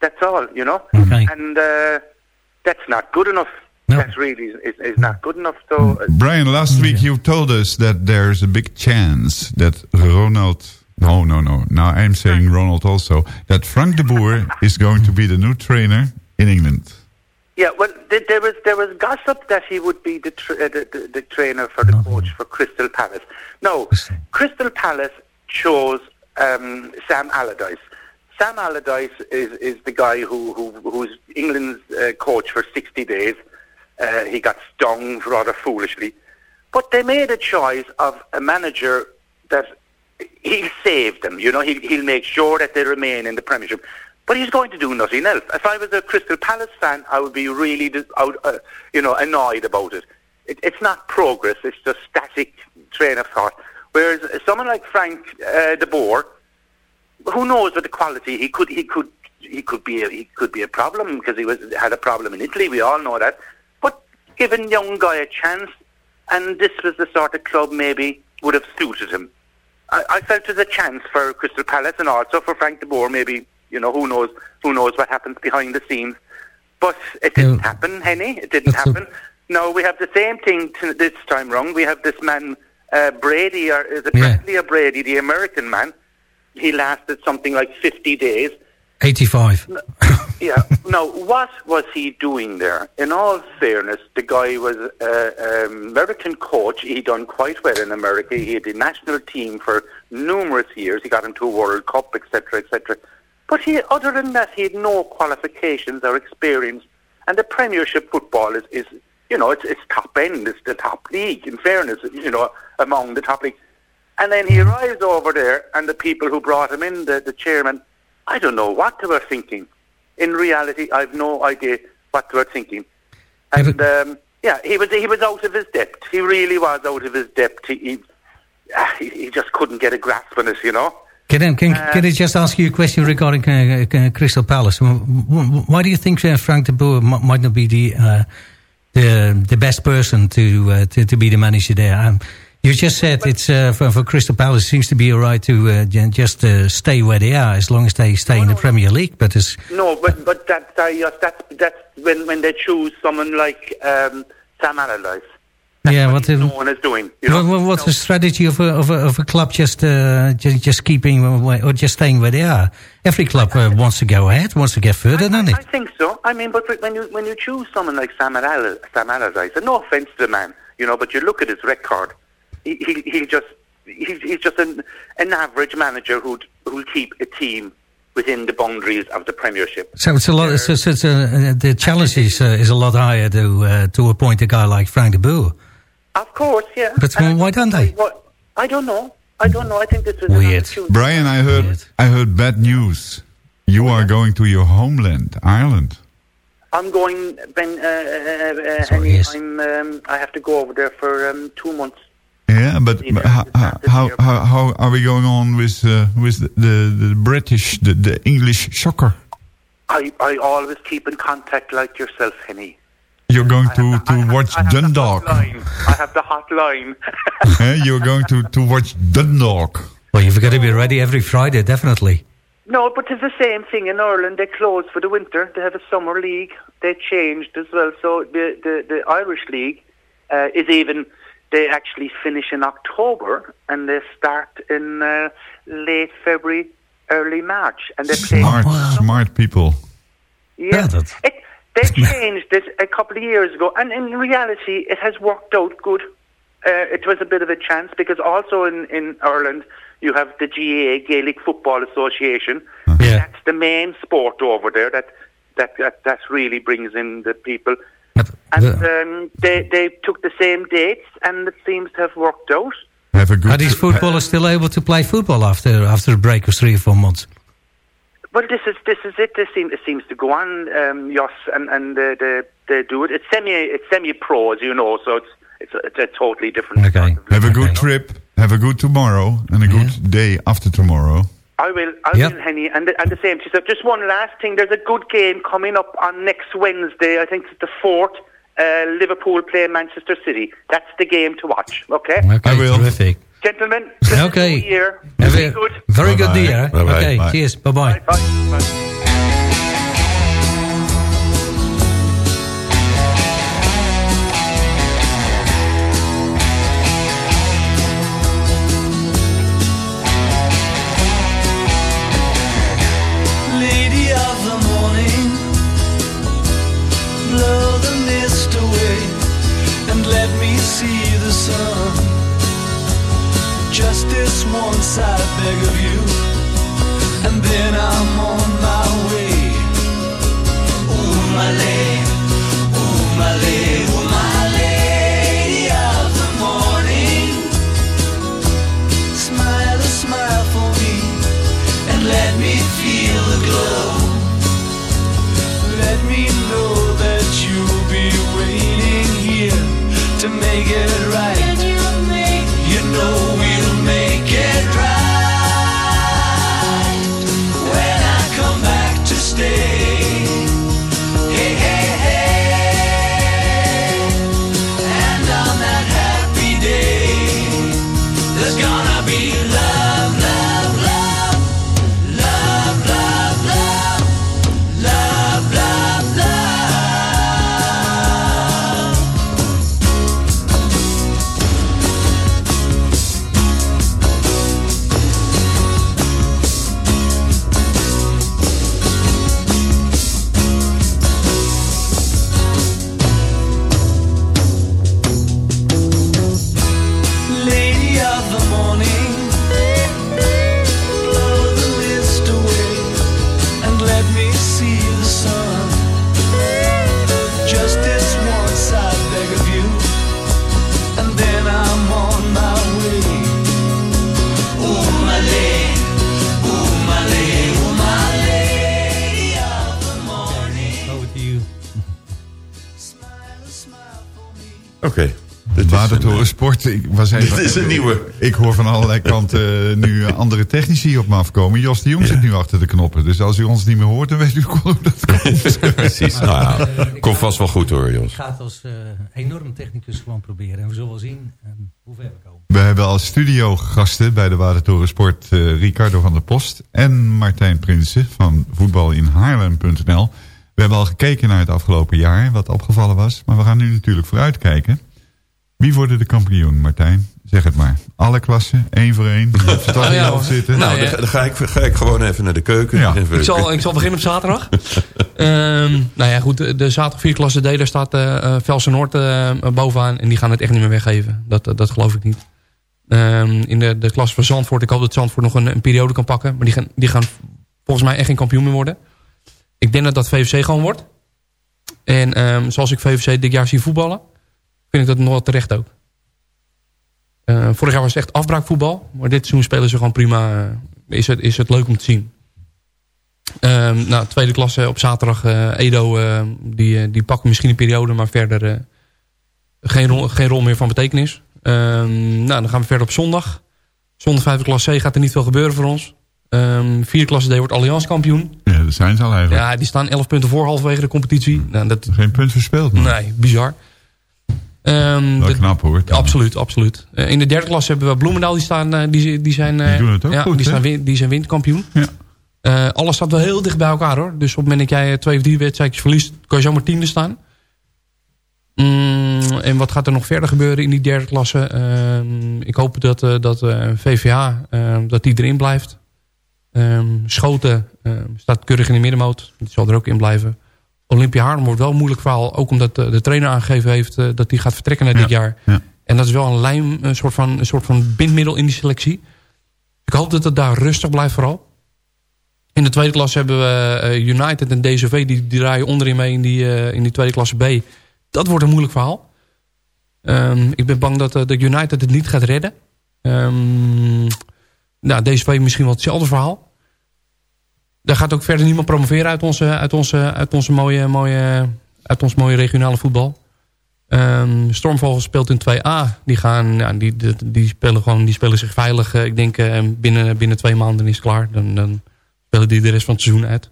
That's all, you know. Okay. And uh, that's not good enough. No. That really is, is, is not good enough. So uh, Brian, last week you told us that there's a big chance that Ronald... No, no, no. Now I'm saying Ronald also. That Frank de Boer is going to be the new trainer in England. Yeah, well, there was there was gossip that he would be the tra- uh, the, the, the trainer for the coach for Crystal Palace. No, Crystal Palace chose um, Sam Allardyce. Sam Allardyce is, is the guy who, who who's England's uh, coach for sixty days. Uh, he got stung rather foolishly, but they made a choice of a manager that he'll save them. You know, he'll, he'll make sure that they remain in the Premiership. But he's going to do nothing else. If I was a Crystal Palace fan, I would be really, uh, you know, annoyed about it. it. It's not progress; it's just static train of thought. Whereas someone like Frank uh, de Boer, who knows what the quality he could he could he could be a, he could be a problem because he was had a problem in Italy. We all know that. Giving young guy a chance, and this was the sort of club maybe would have suited him. I, I felt there's a chance for Crystal Palace and also for Frank de Boer. Maybe you know who knows who knows what happens behind the scenes. But it didn't Yeah. happen, Henny. It didn't That's a- happen. No, we have the same thing to this time round. We have this man uh, Brady, or is it Yeah. Bradley or Brady, the American man, he lasted something like 50 days. 85. Yeah. now, what was he doing there? In all fairness, the guy was an American coach. He done quite well in America. He had the national team for numerous years. He got into a World Cup, etc., etc. But he, other than that, he had no qualifications or experience. And the Premiership football is, is you know, it's, it's top end. It's the top league. In fairness, you know, among the top league. And then he arrives over there, and the people who brought him in, the, the chairman, I don't know what they were thinking. In reality, I've no idea what they were thinking. And um, yeah, he was he was out of his depth. He really was out of his depth. He he, ah, he, just couldn't get a grasp on it, you know. Can I, can, Uh, can I just ask you a question regarding uh, uh, Crystal Palace? Wh- wh- Why do you think uh, Frank de Boer m- might not be the uh, the the best person to uh, to, to be the manager there? Um, you just said it's uh, for, for Crystal Palace. It seems to be all right to uh, just uh, stay where they are as long as they stay in the Premier League. But it's No, but but that's uh, yes, that's that's when when they choose someone like um, Sam Allardyce. yeah, what the, No one is doing. You know? what, what- what's the strategy of a, of a, of a club just, uh, just just keeping or just staying where they are? Every club uh, wants to go ahead, wants to get further, doesn't it? I think so. I mean, but when you when you choose someone like Sam, Allar- Sam Allardyce, and no offense to the man, you know, but you look at his record, he he, he just he's, he's just an an average manager who'd who'll keep a team within the boundaries of the Premiership. So it's a lot. So, so it's a, uh, the challenge is uh, is a lot higher to uh, to appoint a guy like Frank de Boer. Of course, yeah. But And why don't they? What I don't know. I don't know. I think this is an Weird. opportunity. Brian, I heard I heard bad news. You are going to your homeland, Ireland. I'm going, Ben. Uh, uh, uh, So Henny, yes. I'm. Um, I have to go over there for um, two months. Yeah, but how, it's not this how, how, how are we going on with uh, with the, the, the British, the, the English soccer? I, I always keep in contact like yourself, Henny. You're going I to, the- to have- watch I have Dundalk. I have the hotline. Eh, You're going to, to watch Dundalk. Well, you've got to be ready every Friday, definitely. no, but it's the same thing in Ireland. They close for the winter. They have a summer league. They changed as well. So the the, the Irish league uh, is even. They actually finish in October and they start in uh, late February, early March, and they play. Smart, smart people. Yeah, Yeah, that's- it, they changed this a couple of years ago, and in reality, it has worked out good. Uh, it was a bit of a chance because also in, in Ireland, you have the GAA, Gaelic Football Association. Yeah. That's the main sport over there that that that, that really brings in the people. But, And uh, um, they they took the same dates, and it seems to have worked out. Have a good. are these footballers still able to play football after after a break of three or four months? Well, this is this is it. This seems it seems to go on, um, Jos, and and uh, they they do it. It's semi it's semi pro, as you know, so it's it's a, it's a totally different. Okay. sort of- Have a good Okay. trip. Have a good tomorrow and a good day after tomorrow. I will, I Yep. will, Henny, and the, and the same. She said, just one last thing. There's a good game coming up on next Wednesday. I think it's the fourth. Uh, Liverpool play Manchester City. That's the game to watch. Okay, Okay, I will. terrific. gentlemen. pleasant Okay. New year. Have Very good. Very good Bye-bye. dear. Bye-bye. Okay, Bye. cheers. Bye bye. Bye. Bye. side bigger was even, Dit is een nieuwe. Ik hoor van allerlei kanten eh, nu eh, andere technici op me afkomen. Jos de Jong zit nu achter de knoppen. Dus als u ons niet meer hoort, dan weet u hoe dat komt. Precies. Nou, ja, komt vast wel goed hoor, Ik Jos. ga het als eh, enorm technicus gewoon proberen. En we zullen wel zien eh, hoe ver we komen. We hebben als studiogasten bij de Watertoren Sport eh, Ricardo van der Post en Martijn Prinsen van voetbalinhaarlem.nl. We hebben al gekeken naar het afgelopen jaar, wat opgevallen was. Maar we gaan nu natuurlijk vooruitkijken. Wie worden de kampioen, Martijn? Zeg het maar. Alle klassen, één voor één. Toch Oh, ja, zitten. Nou, dan, dan ga, ik, ga ik gewoon even naar de keuken. Ja. Ik zal, ik zal beginnen op zaterdag. Ehm, nou ja, goed. De, de zaterdag vier klasse D, daar staat eh eh, Velsen Noord eh, bovenaan. En die gaan het echt niet meer weggeven. Dat, dat, dat geloof ik niet. Ehm, in de, de klasse van Zandvoort. Ik hoop dat Zandvoort nog een, een periode kan pakken. Maar die gaan, die gaan volgens mij echt geen kampioen meer worden. Ik denk dat dat VVC gewoon wordt. En ehm, zoals ik VVC dit jaar zie voetballen... vind ik dat nog wel terecht ook. Eh, vorig jaar was het echt afbraakvoetbal. Maar dit seizoen spelen ze gewoon prima. eh, is, het, is het leuk om te zien. Ehm, nou, tweede klasse op zaterdag. eh, Edo, die, die pakken misschien een periode. Maar verder geen, rol, geen rol meer van betekenis. Ehm, nou, dan gaan we verder op zondag. Zondag vijfde klasse C gaat er niet veel gebeuren voor ons. Ehm vierde klasse D wordt Allianz kampioen. Ja, dat zijn ze al eigenlijk. Ja, die staan 11 punten voor halverwege de competitie. Nou, dat, Geen punt verspeeld. man. nee, bizar. Ehm, knap hoor. Absoluut, absoluut. Eh, in de derde klasse hebben we Bloemendaal. Die, staan, eh, die, die zijn, eh, Die doen het ook ja, goed, die, staan, die zijn windkampioen. Ja. Eh, alles staat wel heel dicht bij elkaar hoor. Dus op het moment dat jij eh, twee of drie wedstrijdjes verliest... kan je zomaar tiende staan. Mm, en wat gaat er nog verder gebeuren in die derde klasse? Ehm, ik hoop dat, eh, dat eh, VVA eh, dat die erin blijft. Ehm, Schoten eh, staat keurig in de middenmoot. Die zal er ook in blijven. Olympia Haarlem wordt wel een moeilijk verhaal. Ook omdat de, de trainer aangegeven heeft eh, dat hij gaat vertrekken na dit jaar. Ja. En dat is wel een lijm, een soort van, een soort van bindmiddel in die selectie. Ik hoop dat het daar rustig blijft vooral. In de tweede klasse hebben we eh, United en DCV. Die, die draaien onderin mee in die, eh, in die tweede klasse B. Dat wordt een moeilijk verhaal. Ehm, ik ben bang dat eh, de United het niet gaat redden. Ehm nou, DCV misschien wel hetzelfde verhaal. Daar gaat ook verder niemand promoveren uit onze, uit onze, uit onze, mooie, mooie, uit ons mooie regionale voetbal. Ehm Stormvogels speelt in 2A. Die, gaan, ja, die, die, die spelen gewoon, die spelen zich veilig. Eh, Ik denk eh, binnen, binnen twee maanden is het klaar. Dan, dan spelen die de rest van het seizoen uit.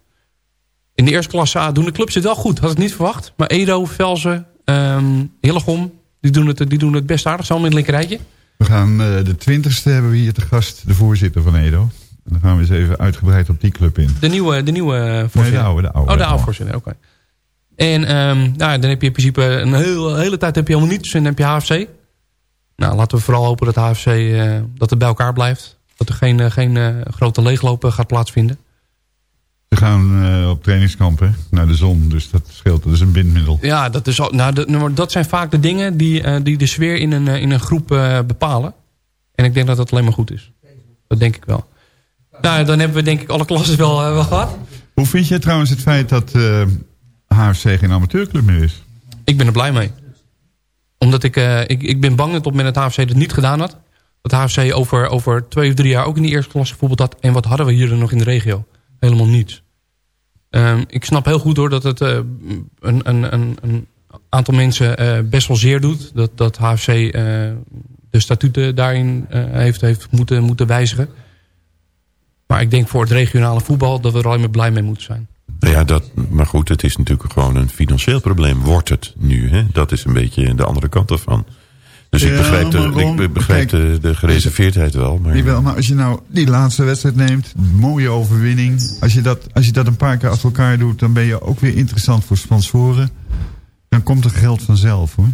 In de eerste klasse A doen de clubs het wel goed. Had ik niet verwacht. Maar Edo, Velzen, ehm Hillegom, die doen, het, die doen het best aardig. Zo in het linkerrijtje. We gaan eh, de twintigste hebben we hier te gast, de voorzitter van Edo. En dan gaan we eens even uitgebreid op die club in. De nieuwe, de nieuwe eh, Nee, voorzitter. de oude, de oude. Oh, de oude voorzitter, oké. En ehm, nou, dan heb je in principe een heel, hele tijd heb je helemaal niets. En dan heb je HFC. Nou, laten we vooral hopen dat HFC eh, dat het bij elkaar blijft. Dat er geen, eh, geen grote leeglopen gaat plaatsvinden. Ze gaan op trainingskampen naar de zon, dus dat scheelt. Dat is een bindmiddel. Ja, dat, is al, nou, de- nou, dat zijn vaak de dingen die, die de sfeer in een, in een groep bepalen. En ik denk dat dat alleen maar goed is. Dat denk ik wel. Nou, dan hebben we denk ik alle klassen wel, eh, wel gehad. Hoe vind jij trouwens het feit dat eh, HFC geen amateurclub meer is? Ik ben er blij mee. Omdat ik, eh, ik, ik ben bang dat op het moment dat HFC het niet gedaan had... dat HFC over, over twee of drie jaar ook in die eerste klasse gevoetbald had. En wat hadden we hier dan nog in de regio? Helemaal niets. Ehm, ik snap heel goed hoor dat het eh, een, een, een, een aantal mensen eh, best wel zeer doet. Dat, dat HFC eh, de statuten daarin eh, heeft, heeft moeten, moeten wijzigen. Maar ik denk voor het regionale voetbal dat we er alleen maar blij mee moeten zijn. Nou ja, dat, maar goed, het is natuurlijk gewoon een financieel probleem. Wordt het nu, hè? Dat is een beetje de andere kant ervan. Dus ik begrijp, de, ik begrijp kijk, de, de gereserveerdheid wel. Maar, Jawel, maar als je nou die laatste wedstrijd neemt, mooie overwinning. Als je, dat, als je dat een paar keer achter elkaar doet, dan ben je ook weer interessant voor sponsoren. Dan komt er geld vanzelf hoor.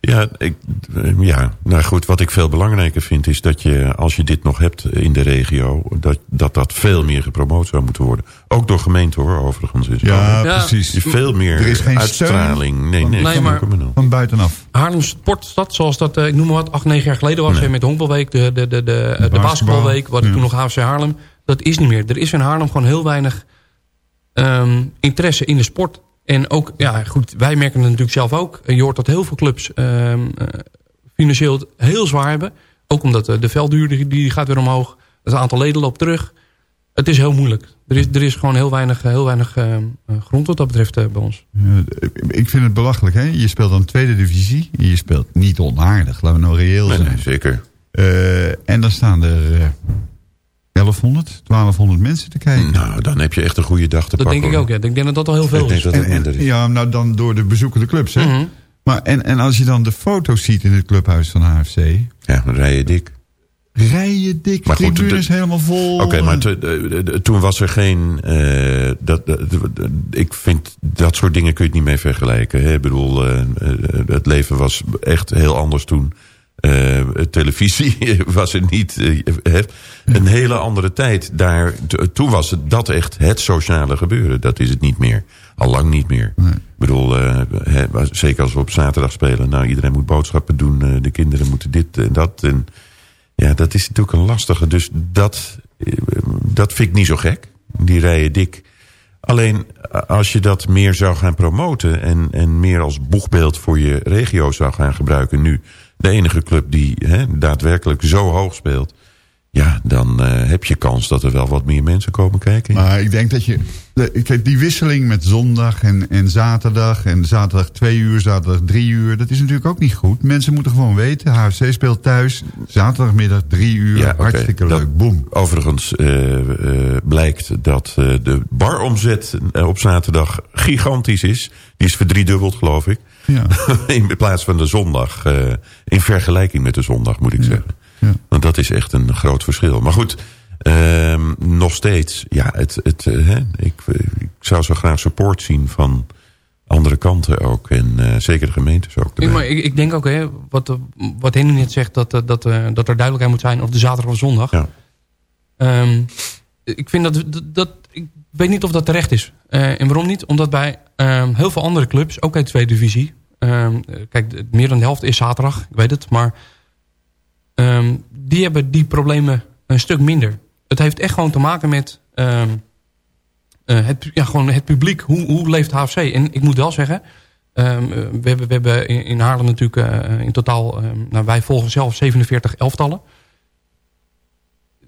Ja, ik, eh, ja, nou goed, wat ik veel belangrijker vind is dat je, als je dit nog hebt in de regio, dat dat, dat veel meer gepromoot zou moeten worden. Ook door gemeenten hoor, overigens. Is Ja, precies. Veel meer Er is geen uitstraling. steun Nee, nee, maar- manier. Van buitenaf. Haarlem Sportstad, zoals dat, eh, ik noem maar wat, acht, negen jaar geleden was. Nee. Met de honkbalweek, de, de, de, de, de, basketbal, basketbalweek. Wat ja. toen nog HFC Haarlem. Dat is niet meer. Er is in Haarlem gewoon heel weinig ehm, interesse in de sport. En ook, ja goed, wij merken het natuurlijk zelf ook. Je hoort dat heel veel clubs ehm, eh, financieel het heel zwaar hebben. Ook omdat de veldduur die, die gaat weer omhoog. Het aantal leden loopt terug. het is heel moeilijk. Er is, er is gewoon heel weinig, heel weinig eh, eh, grond wat dat betreft eh, bij ons. Ja, ik vind het belachelijk, hè? Je speelt dan tweede divisie. Je speelt niet onaardig, laten we nou reëel zijn. nee, zeker. Eh, en dan staan er eh 1100, 1200 mensen te kijken. Nou, dan heb je echt een goede dag te Dat pakken. denk ik ook, ja. Ik denk dat dat al heel veel Ik denk is. dat het minder is. Ja, nou dan door de bezoekende clubs, hè? Mhm. Maar en, en als je dan de foto's ziet in het clubhuis van HFC... Ja, dan rij je dik. Rij je dik, Maar goed, tribune de- is helemaal vol. Oké, maar te- de- de- toen was er geen... eh, dat, dat- dat- ik vind, dat soort dingen kun je het niet mee vergelijken. Hè? Ik bedoel, eh, eh, het leven was echt heel anders toen. Eh, televisie was er niet. eh, een hele andere tijd. Daar, toen was het dat echt het sociale gebeuren. Dat is het niet meer. Al lang niet meer. Ik bedoel, eh, zeker als we op zaterdag spelen. Nou, iedereen moet boodschappen doen. de kinderen moeten dit en dat. En ja, dat is natuurlijk een lastige. Dus dat, dat vind ik niet zo gek. Die rijen dik. Alleen als je dat meer zou gaan promoten... en, en meer als boegbeeld voor je regio zou gaan gebruiken... nu de enige club die hè, daadwerkelijk zo hoog speelt... ja, dan eh, heb je kans dat er wel wat meer mensen komen kijken. Maar ik denk dat je... de- Kijk, die wisseling met zondag en, en zaterdag... en zaterdag twee uur, zaterdag drie uur... dat is natuurlijk ook niet goed. Mensen moeten gewoon weten... HFC speelt thuis, zaterdagmiddag drie uur. Ja, hartstikke leuk, boem. Overigens eh, eh, blijkt dat de baromzet op zaterdag gigantisch is. Die is verdriedubbeld, geloof ik. Ja. in plaats van de zondag. eh, in vergelijking met de zondag, moet ik zeggen. Ja. Want dat is echt een groot verschil. Maar goed, ehm, nog steeds. Ja, het, het, eh, hè, ik, ik zou zo graag support zien van andere kanten ook. En eh, zeker de gemeentes ook. Ik, erbij. maar ik, ik denk ook, hè, wat, eh, wat Henny net zegt, dat, eh, dat, eh, dat er duidelijkheid moet zijn of de zaterdag of zondag. Ja. Ehm, ik vind dat, dat, dat- ik weet niet of dat terecht is. Eh, en waarom niet? Omdat bij ehm, heel veel andere clubs, ook uit de tweede divisie, ehm, eh, kijk, meer dan de helft is zaterdag, ik weet het, maar ehm, die hebben die problemen een stuk minder. Het heeft echt gewoon te maken met ehm, eh, het, ja, gewoon het publiek. Hoe, hoe leeft HFC? En ik moet wel zeggen, eh, we, hebben, we in, in Haarlem natuurlijk eh, in totaal, nou, wij volgen zelf 47 elftallen.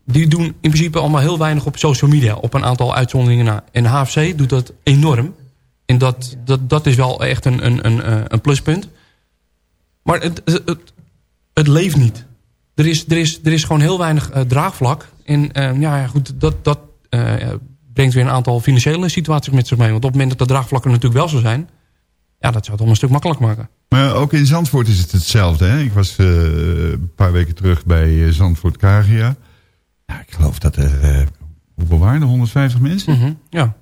Die doen in principe allemaal heel weinig op social media, op een aantal uitzonderingen na. En HFC doet dat enorm. En dat, dat, dat is wel echt een, een, een, eh, een pluspunt. Maar het, het, het, leeft niet. Er is, er, is, er is gewoon heel weinig eh, draagvlak. En eh, ja, goed, dat, dat eh, brengt weer een aantal financiële situaties met zich mee. Want op het moment dat de draagvlakken natuurlijk wel zo zijn... ja, dat zou het allemaal een stuk makkelijker maken. Maar ook in Zandvoort is het hetzelfde. Hè? Ik was een paar weken terug bij Zandvoort Kagia. Ja, ik geloof dat er... hoeveel waren er? 150 mensen? Mhm, ja.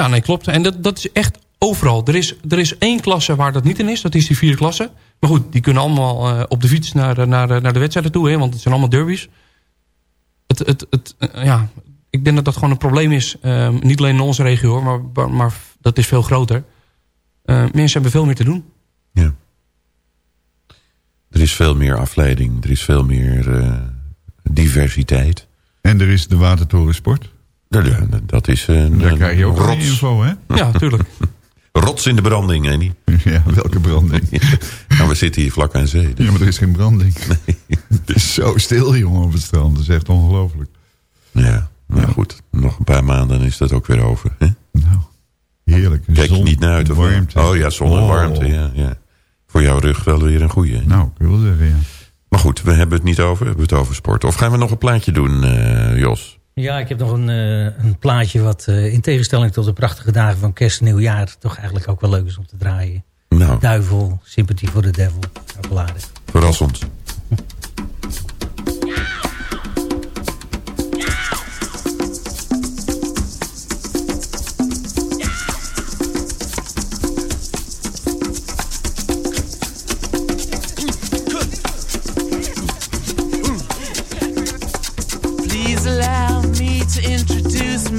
Ja, nee, klopt. En dat, dat is echt overal. Er is, er is één klasse waar dat niet in is. Dat is die vierde klasse. Maar goed, die kunnen allemaal eh, op de fiets naar, de- naar, de- naar de wedstrijden toe. Hè, want het zijn allemaal derbies. Het, het, het, eh, ja, ik denk dat dat gewoon een probleem is. eh, niet alleen in onze regio, hoor, maar, maar, maar dat is veel groter. Eh, mensen hebben veel meer te doen. Er is veel meer afleiding. Er is veel meer eh, diversiteit. En er is de Watertoren Sport. Dat, dat is een, Daar krijg je ook rots, rots. info, hè? Ja, tuurlijk. rots in de branding, hè? niet? Ja, welke branding? nou, we zitten hier vlak aan zee. dus- Ja, maar er is geen branding. Het is zo stil, jongen, op het strand. Dat is echt ongelooflijk. Ja, nou goed. Nog een paar maanden is dat ook weer over. Hè? Heerlijk. Kijk je Zon, niet naar uit. Of warmte. Oh ja, zon en Oh. warmte. Ja, ja. Voor jouw rug wel weer een goeie. Nou, ik wil zeggen, ja. Maar goed, we hebben het niet over. We hebben het over sport. Of gaan we nog een plaatje doen, eh, Jos? Ja, ik heb nog een, eh, een plaatje wat eh, in tegenstelling tot de prachtige dagen van kerst en nieuwjaar... toch eigenlijk ook wel leuk is om te draaien. Nou. Duivel, sympathie voor de devil, chocolade. Verras ons. Please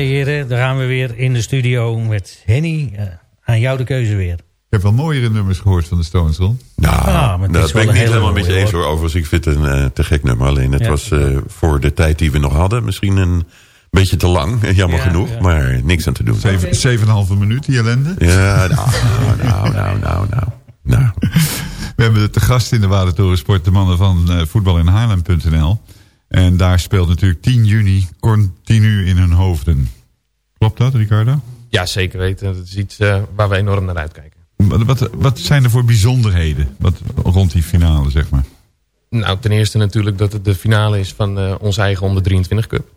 Heren, daar gaan we weer in de studio met Henny. Eh, aan jou de keuze weer. Ik heb wel mooiere nummers gehoord van de Stones, hoor. Nou, Ah, dat ben ik een niet hele helemaal met je mooie, eens hoor. Overigens, ik vind het een eh, te gek nummer. Alleen het Ja. was eh, voor de tijd die we nog hadden misschien een beetje te lang. Jammer Ja, genoeg, ja. maar niks aan te doen. Zeven, zeven en een halve minuut, die ellende. Ja, nou, nou, nou, nou, nou. nou. We hebben te gast in de Watertoren Sport de mannen van eh, voetbal in Haarlem.nl. En daar speelt natuurlijk 10 juni continu in hun hoofden. Klopt dat, Ricardo? Ja, zeker weten. Dat is iets eh, waar we enorm naar uitkijken. Wat, wat, wat zijn er voor bijzonderheden wat, rond die finale, zeg maar? Nou, ten eerste natuurlijk dat het de finale is van eh, onze eigen onder 23 Cup.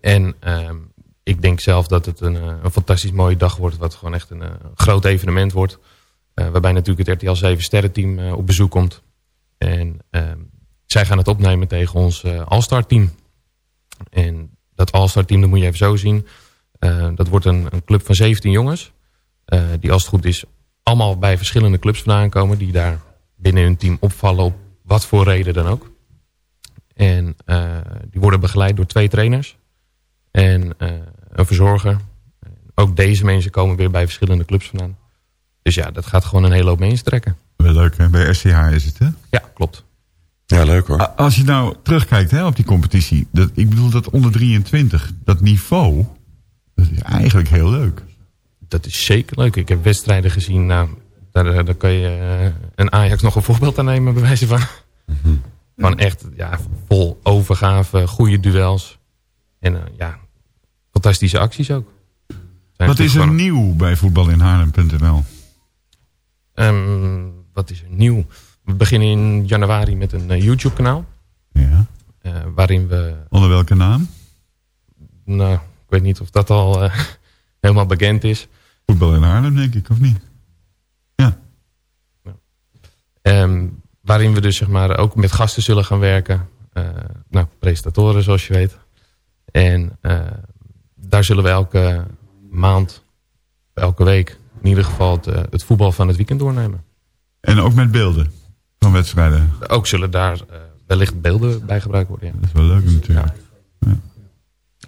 En ehm, ik denk zelf dat het een, eh, een fantastisch mooie dag wordt. Wat gewoon echt een groot evenement wordt. Waarbij natuurlijk het RTL 7 sterren team eh, op bezoek komt. En ehm, zij gaan het opnemen tegen ons eh, All-Star team. En dat All-Star team, dat moet je even zo zien. Eh, dat wordt een, een club van 17 jongens. eh, die als het goed is allemaal bij verschillende clubs vandaan komen. Die daar binnen hun team opvallen op wat voor reden dan ook. En die worden begeleid door twee trainers. En een verzorger. Ook deze mensen komen weer bij verschillende clubs vandaan. Dus ja, dat gaat gewoon een hele hoop mensen trekken. Wel leuk, hè? Bij RCH is het, hè? Ja, klopt. Ja, leuk hoor. Als je nou terugkijkt hè, op die competitie. Dat, ik bedoel dat onder 23, dat niveau. Dat is eigenlijk heel leuk. Dat is zeker leuk. Ik heb wedstrijden gezien. Nou, daar, eh, daar kan je eh, een Ajax nog een voorbeeld aan nemen, bij wijze van. Van echt ja, vol overgave, goede duels. En eh, ja, fantastische acties ook. Zijn Wat is er nieuw bij voetbalinhaarlem.nl? Ehm, wat is er nieuw? We beginnen in januari met een eh, YouTube kanaal. Ja. waarin we... Onder welke naam? Nou, ik weet niet of dat al eh, helemaal bekend is. Voetbal in Haarlem, denk ik, of niet? Ehm, waarin we dus zeg maar ook met gasten zullen gaan werken. Eh, nou, presentatoren zoals je weet. En eh, daar zullen we elke maand, elke week in ieder geval het, eh, het voetbal van het weekend doornemen. En ook met beelden van wedstrijden. Ook zullen daar eh, wellicht beelden bij gebruikt worden. Ja. Dat is wel leuk natuurlijk.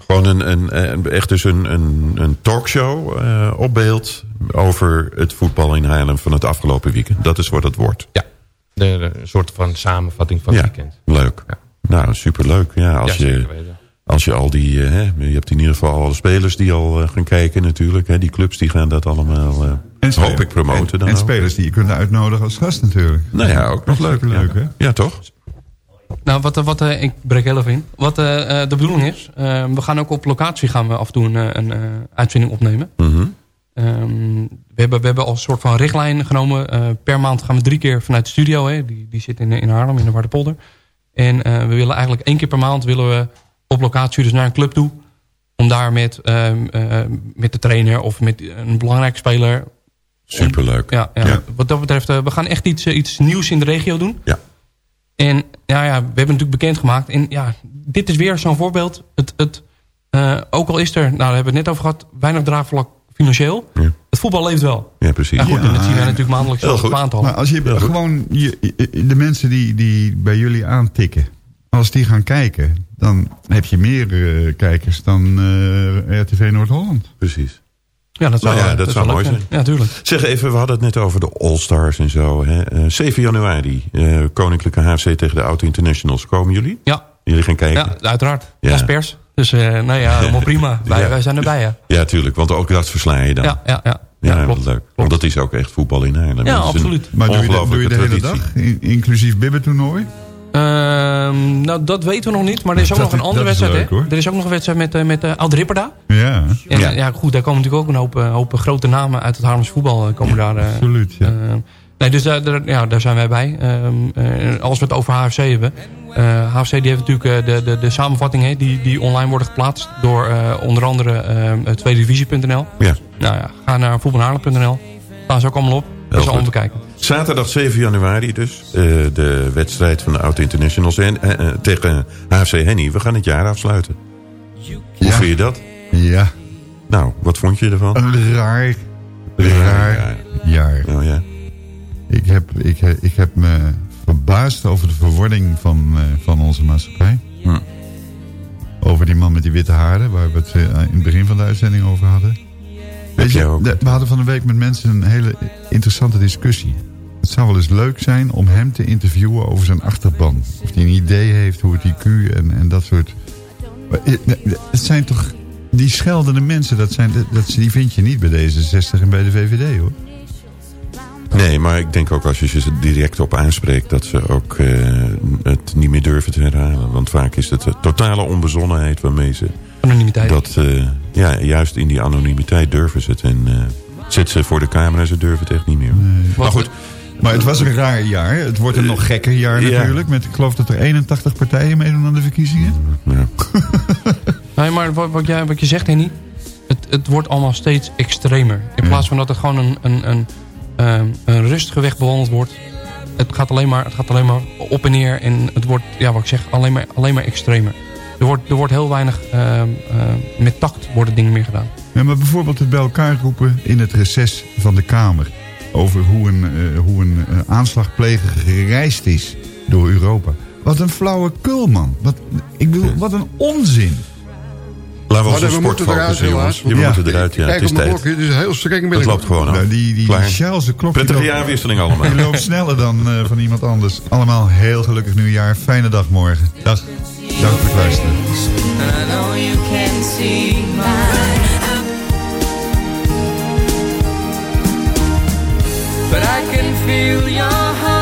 Gewoon een, een, een- echt dus een, een, een talkshow eh, op beeld over het voetbal in Haarlem van het afgelopen weekend. Dat is wat het wordt. Ja, de, de- een soort van samenvatting van het Ja, weekend. leuk. Nou, superleuk. Ja, als, Ja, je, weten. Als je al die... eh, hè, je hebt in ieder geval alle spelers die al eh, gaan kijken natuurlijk. Hè, die clubs die gaan dat allemaal, eh, spelers- hoop ik, promoten. En, dan en ook. spelers die je kunt uitnodigen als gast natuurlijk. Nou ja, ook nog leuk. Leuk, ja. hè? Ja, toch? Nou, wat, wat ik breek heel even in. Wat de bedoeling is, eh, we gaan ook op locatie gaan we af en toe een, een uitzending opnemen. Mhm. Ehm, we, hebben, we hebben al een soort van richtlijn genomen. Eh, per maand gaan we drie keer vanuit de studio. Hè, die, die zit in, in Haarlem, in de Waardepolder. En eh, we willen eigenlijk één keer per maand willen we op locatie dus naar een club toe. Om daar met, ehm, eh, met de trainer of met een belangrijke speler... Superleuk. Ja, ja, Ja. wat dat betreft, eh, we gaan echt iets, eh, iets nieuws in de regio doen. Ja. En ja, ja, we hebben natuurlijk bekendgemaakt. En ja, dit is weer zo'n voorbeeld. Het, het, eh, ook al is er, nou daar hebben we het net over gehad, weinig draagvlak financieel. Het voetbal leeft wel. Ja, precies. Ja, goed, en dat zien wij en- natuurlijk maandelijks Heel op goed. het aantal. Maar als je gewoon je, de mensen die, die bij jullie aantikken, als die gaan kijken, dan heb je meer eh, kijkers dan eh, RTV Noord-Holland. Precies. Ja, dat zou, Nou ja, dat dat is zou mooi zijn. Ja, tuurlijk. Zeg even, we hadden het net over de All-Stars en zo. Hè. Eh, 7 januari, eh, Koninklijke HFC tegen de Auto Internationals. Komen jullie? Ja. Jullie gaan kijken? Ja, uiteraard. Ja. Als pers. Dus eh, nou ja, helemaal prima. Wij, Ja. wij zijn erbij, ja. Ja, tuurlijk, want ook dat versla je dan. Ja, ja, ja. Ja, klopt. leuk. Want dat is ook echt voetbal in Haarlem. Ja, Dat is absoluut. Maar doe je, dat, doe je de hele dag? In- inclusief bibbertoernooi? Ehm, nou, dat weten we nog niet. Maar er is ook Dat nog een is- andere dat is wedstrijd. leuk, hè? hoor. Er is ook nog een wedstrijd met, eh, met eh, Oud Ripperda. Ja. En, Ja. ja. goed, daar komen natuurlijk ook een hoop, eh, hoop grote namen uit het Haarlems voetbal. komen daar, eh, Absoluut, ja. nee, dus daar, daar- ja, daar zijn wij bij. Ehm, eh, als we het over HFC hebben. eh, HFC die heeft natuurlijk de, de, de samenvatting hè, die, die online worden geplaatst. Door eh, onder andere eh tweedivisie.nl. Ja. Nou ja, ga naar voetbalhaarlem.nl. Staan ze ook allemaal op. Heel Dus allemaal bekijken. Zaterdag 7 januari dus. eh, de wedstrijd van de Oud Internationals en, eh, eh, tegen HFC Henny. We gaan het jaar afsluiten. Hoe vind je dat? Ja. Nou, wat vond je ervan? Een raar, raar jaar. Oh, ja. Ik heb, ik, ik heb me verbaasd over de verwording van, van onze maatschappij. Hm. Over die man met die witte haren, waar we het in het begin van de uitzending over hadden. Weet je, we hadden van de week met mensen een hele interessante discussie. Het zou wel eens leuk zijn om hem te interviewen over zijn achterban. Of hij een idee heeft hoe het IQ en, en dat soort... Maar, eh, Het zijn toch... Die scheldende mensen, dat zijn, dat, die vind je niet bij D66 en bij de VVD hoor. Nee, maar ik denk ook als je ze direct op aanspreekt... dat ze ook eh, het niet meer durven te herhalen. Want vaak is het de totale onbezonnenheid waarmee ze... Anonimiteit. Dat, eh, ja, juist in die anonimiteit durven ze het. En eh zet ze voor de camera, ze durven het echt niet meer. Maar goed, Maar het was een raar jaar. Het wordt een nog gekker jaar Ja. natuurlijk. Met, ik geloof dat er 81 partijen meedoen aan de verkiezingen. ja. Nee, maar wat, wat, jij, wat je zegt, Henny, het, het wordt allemaal steeds extremer. In plaats van dat het gewoon een, een, een, ehm, een rustige weg bewandeld wordt. Het gaat, alleen maar, het gaat alleen maar op en neer. En het wordt, ja, wat ik zeg, alleen maar, alleen maar extremer. Er wordt, er wordt heel weinig ehm, ehm, met tact worden dingen meer gedaan. Ja, maar bijvoorbeeld het bij elkaar roepen in het reces van de Kamer. Over hoe een, eh, hoe een eh, aanslagpleger gereisd is door Europa. Wat een flauwe man. Wat, ik bedoel, wat een onzin. Laten we ons we sport moeten eruit, focussen, jongens. helaas. Je Ja. moet eruit, ja. Kijk Het is tijd. klok, het is heel streng Dat binnen. loopt gewoon. Nou, die die. Charles' klok... die Prettige loopt- jaarwisseling allemaal. Die loopt sneller dan eh, van iemand anders. Allemaal heel gelukkig nieuwjaar. Fijne dag morgen. Dag. Dank voor het luisteren. But I can feel your heartbeat,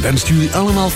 wenst jullie allemaal.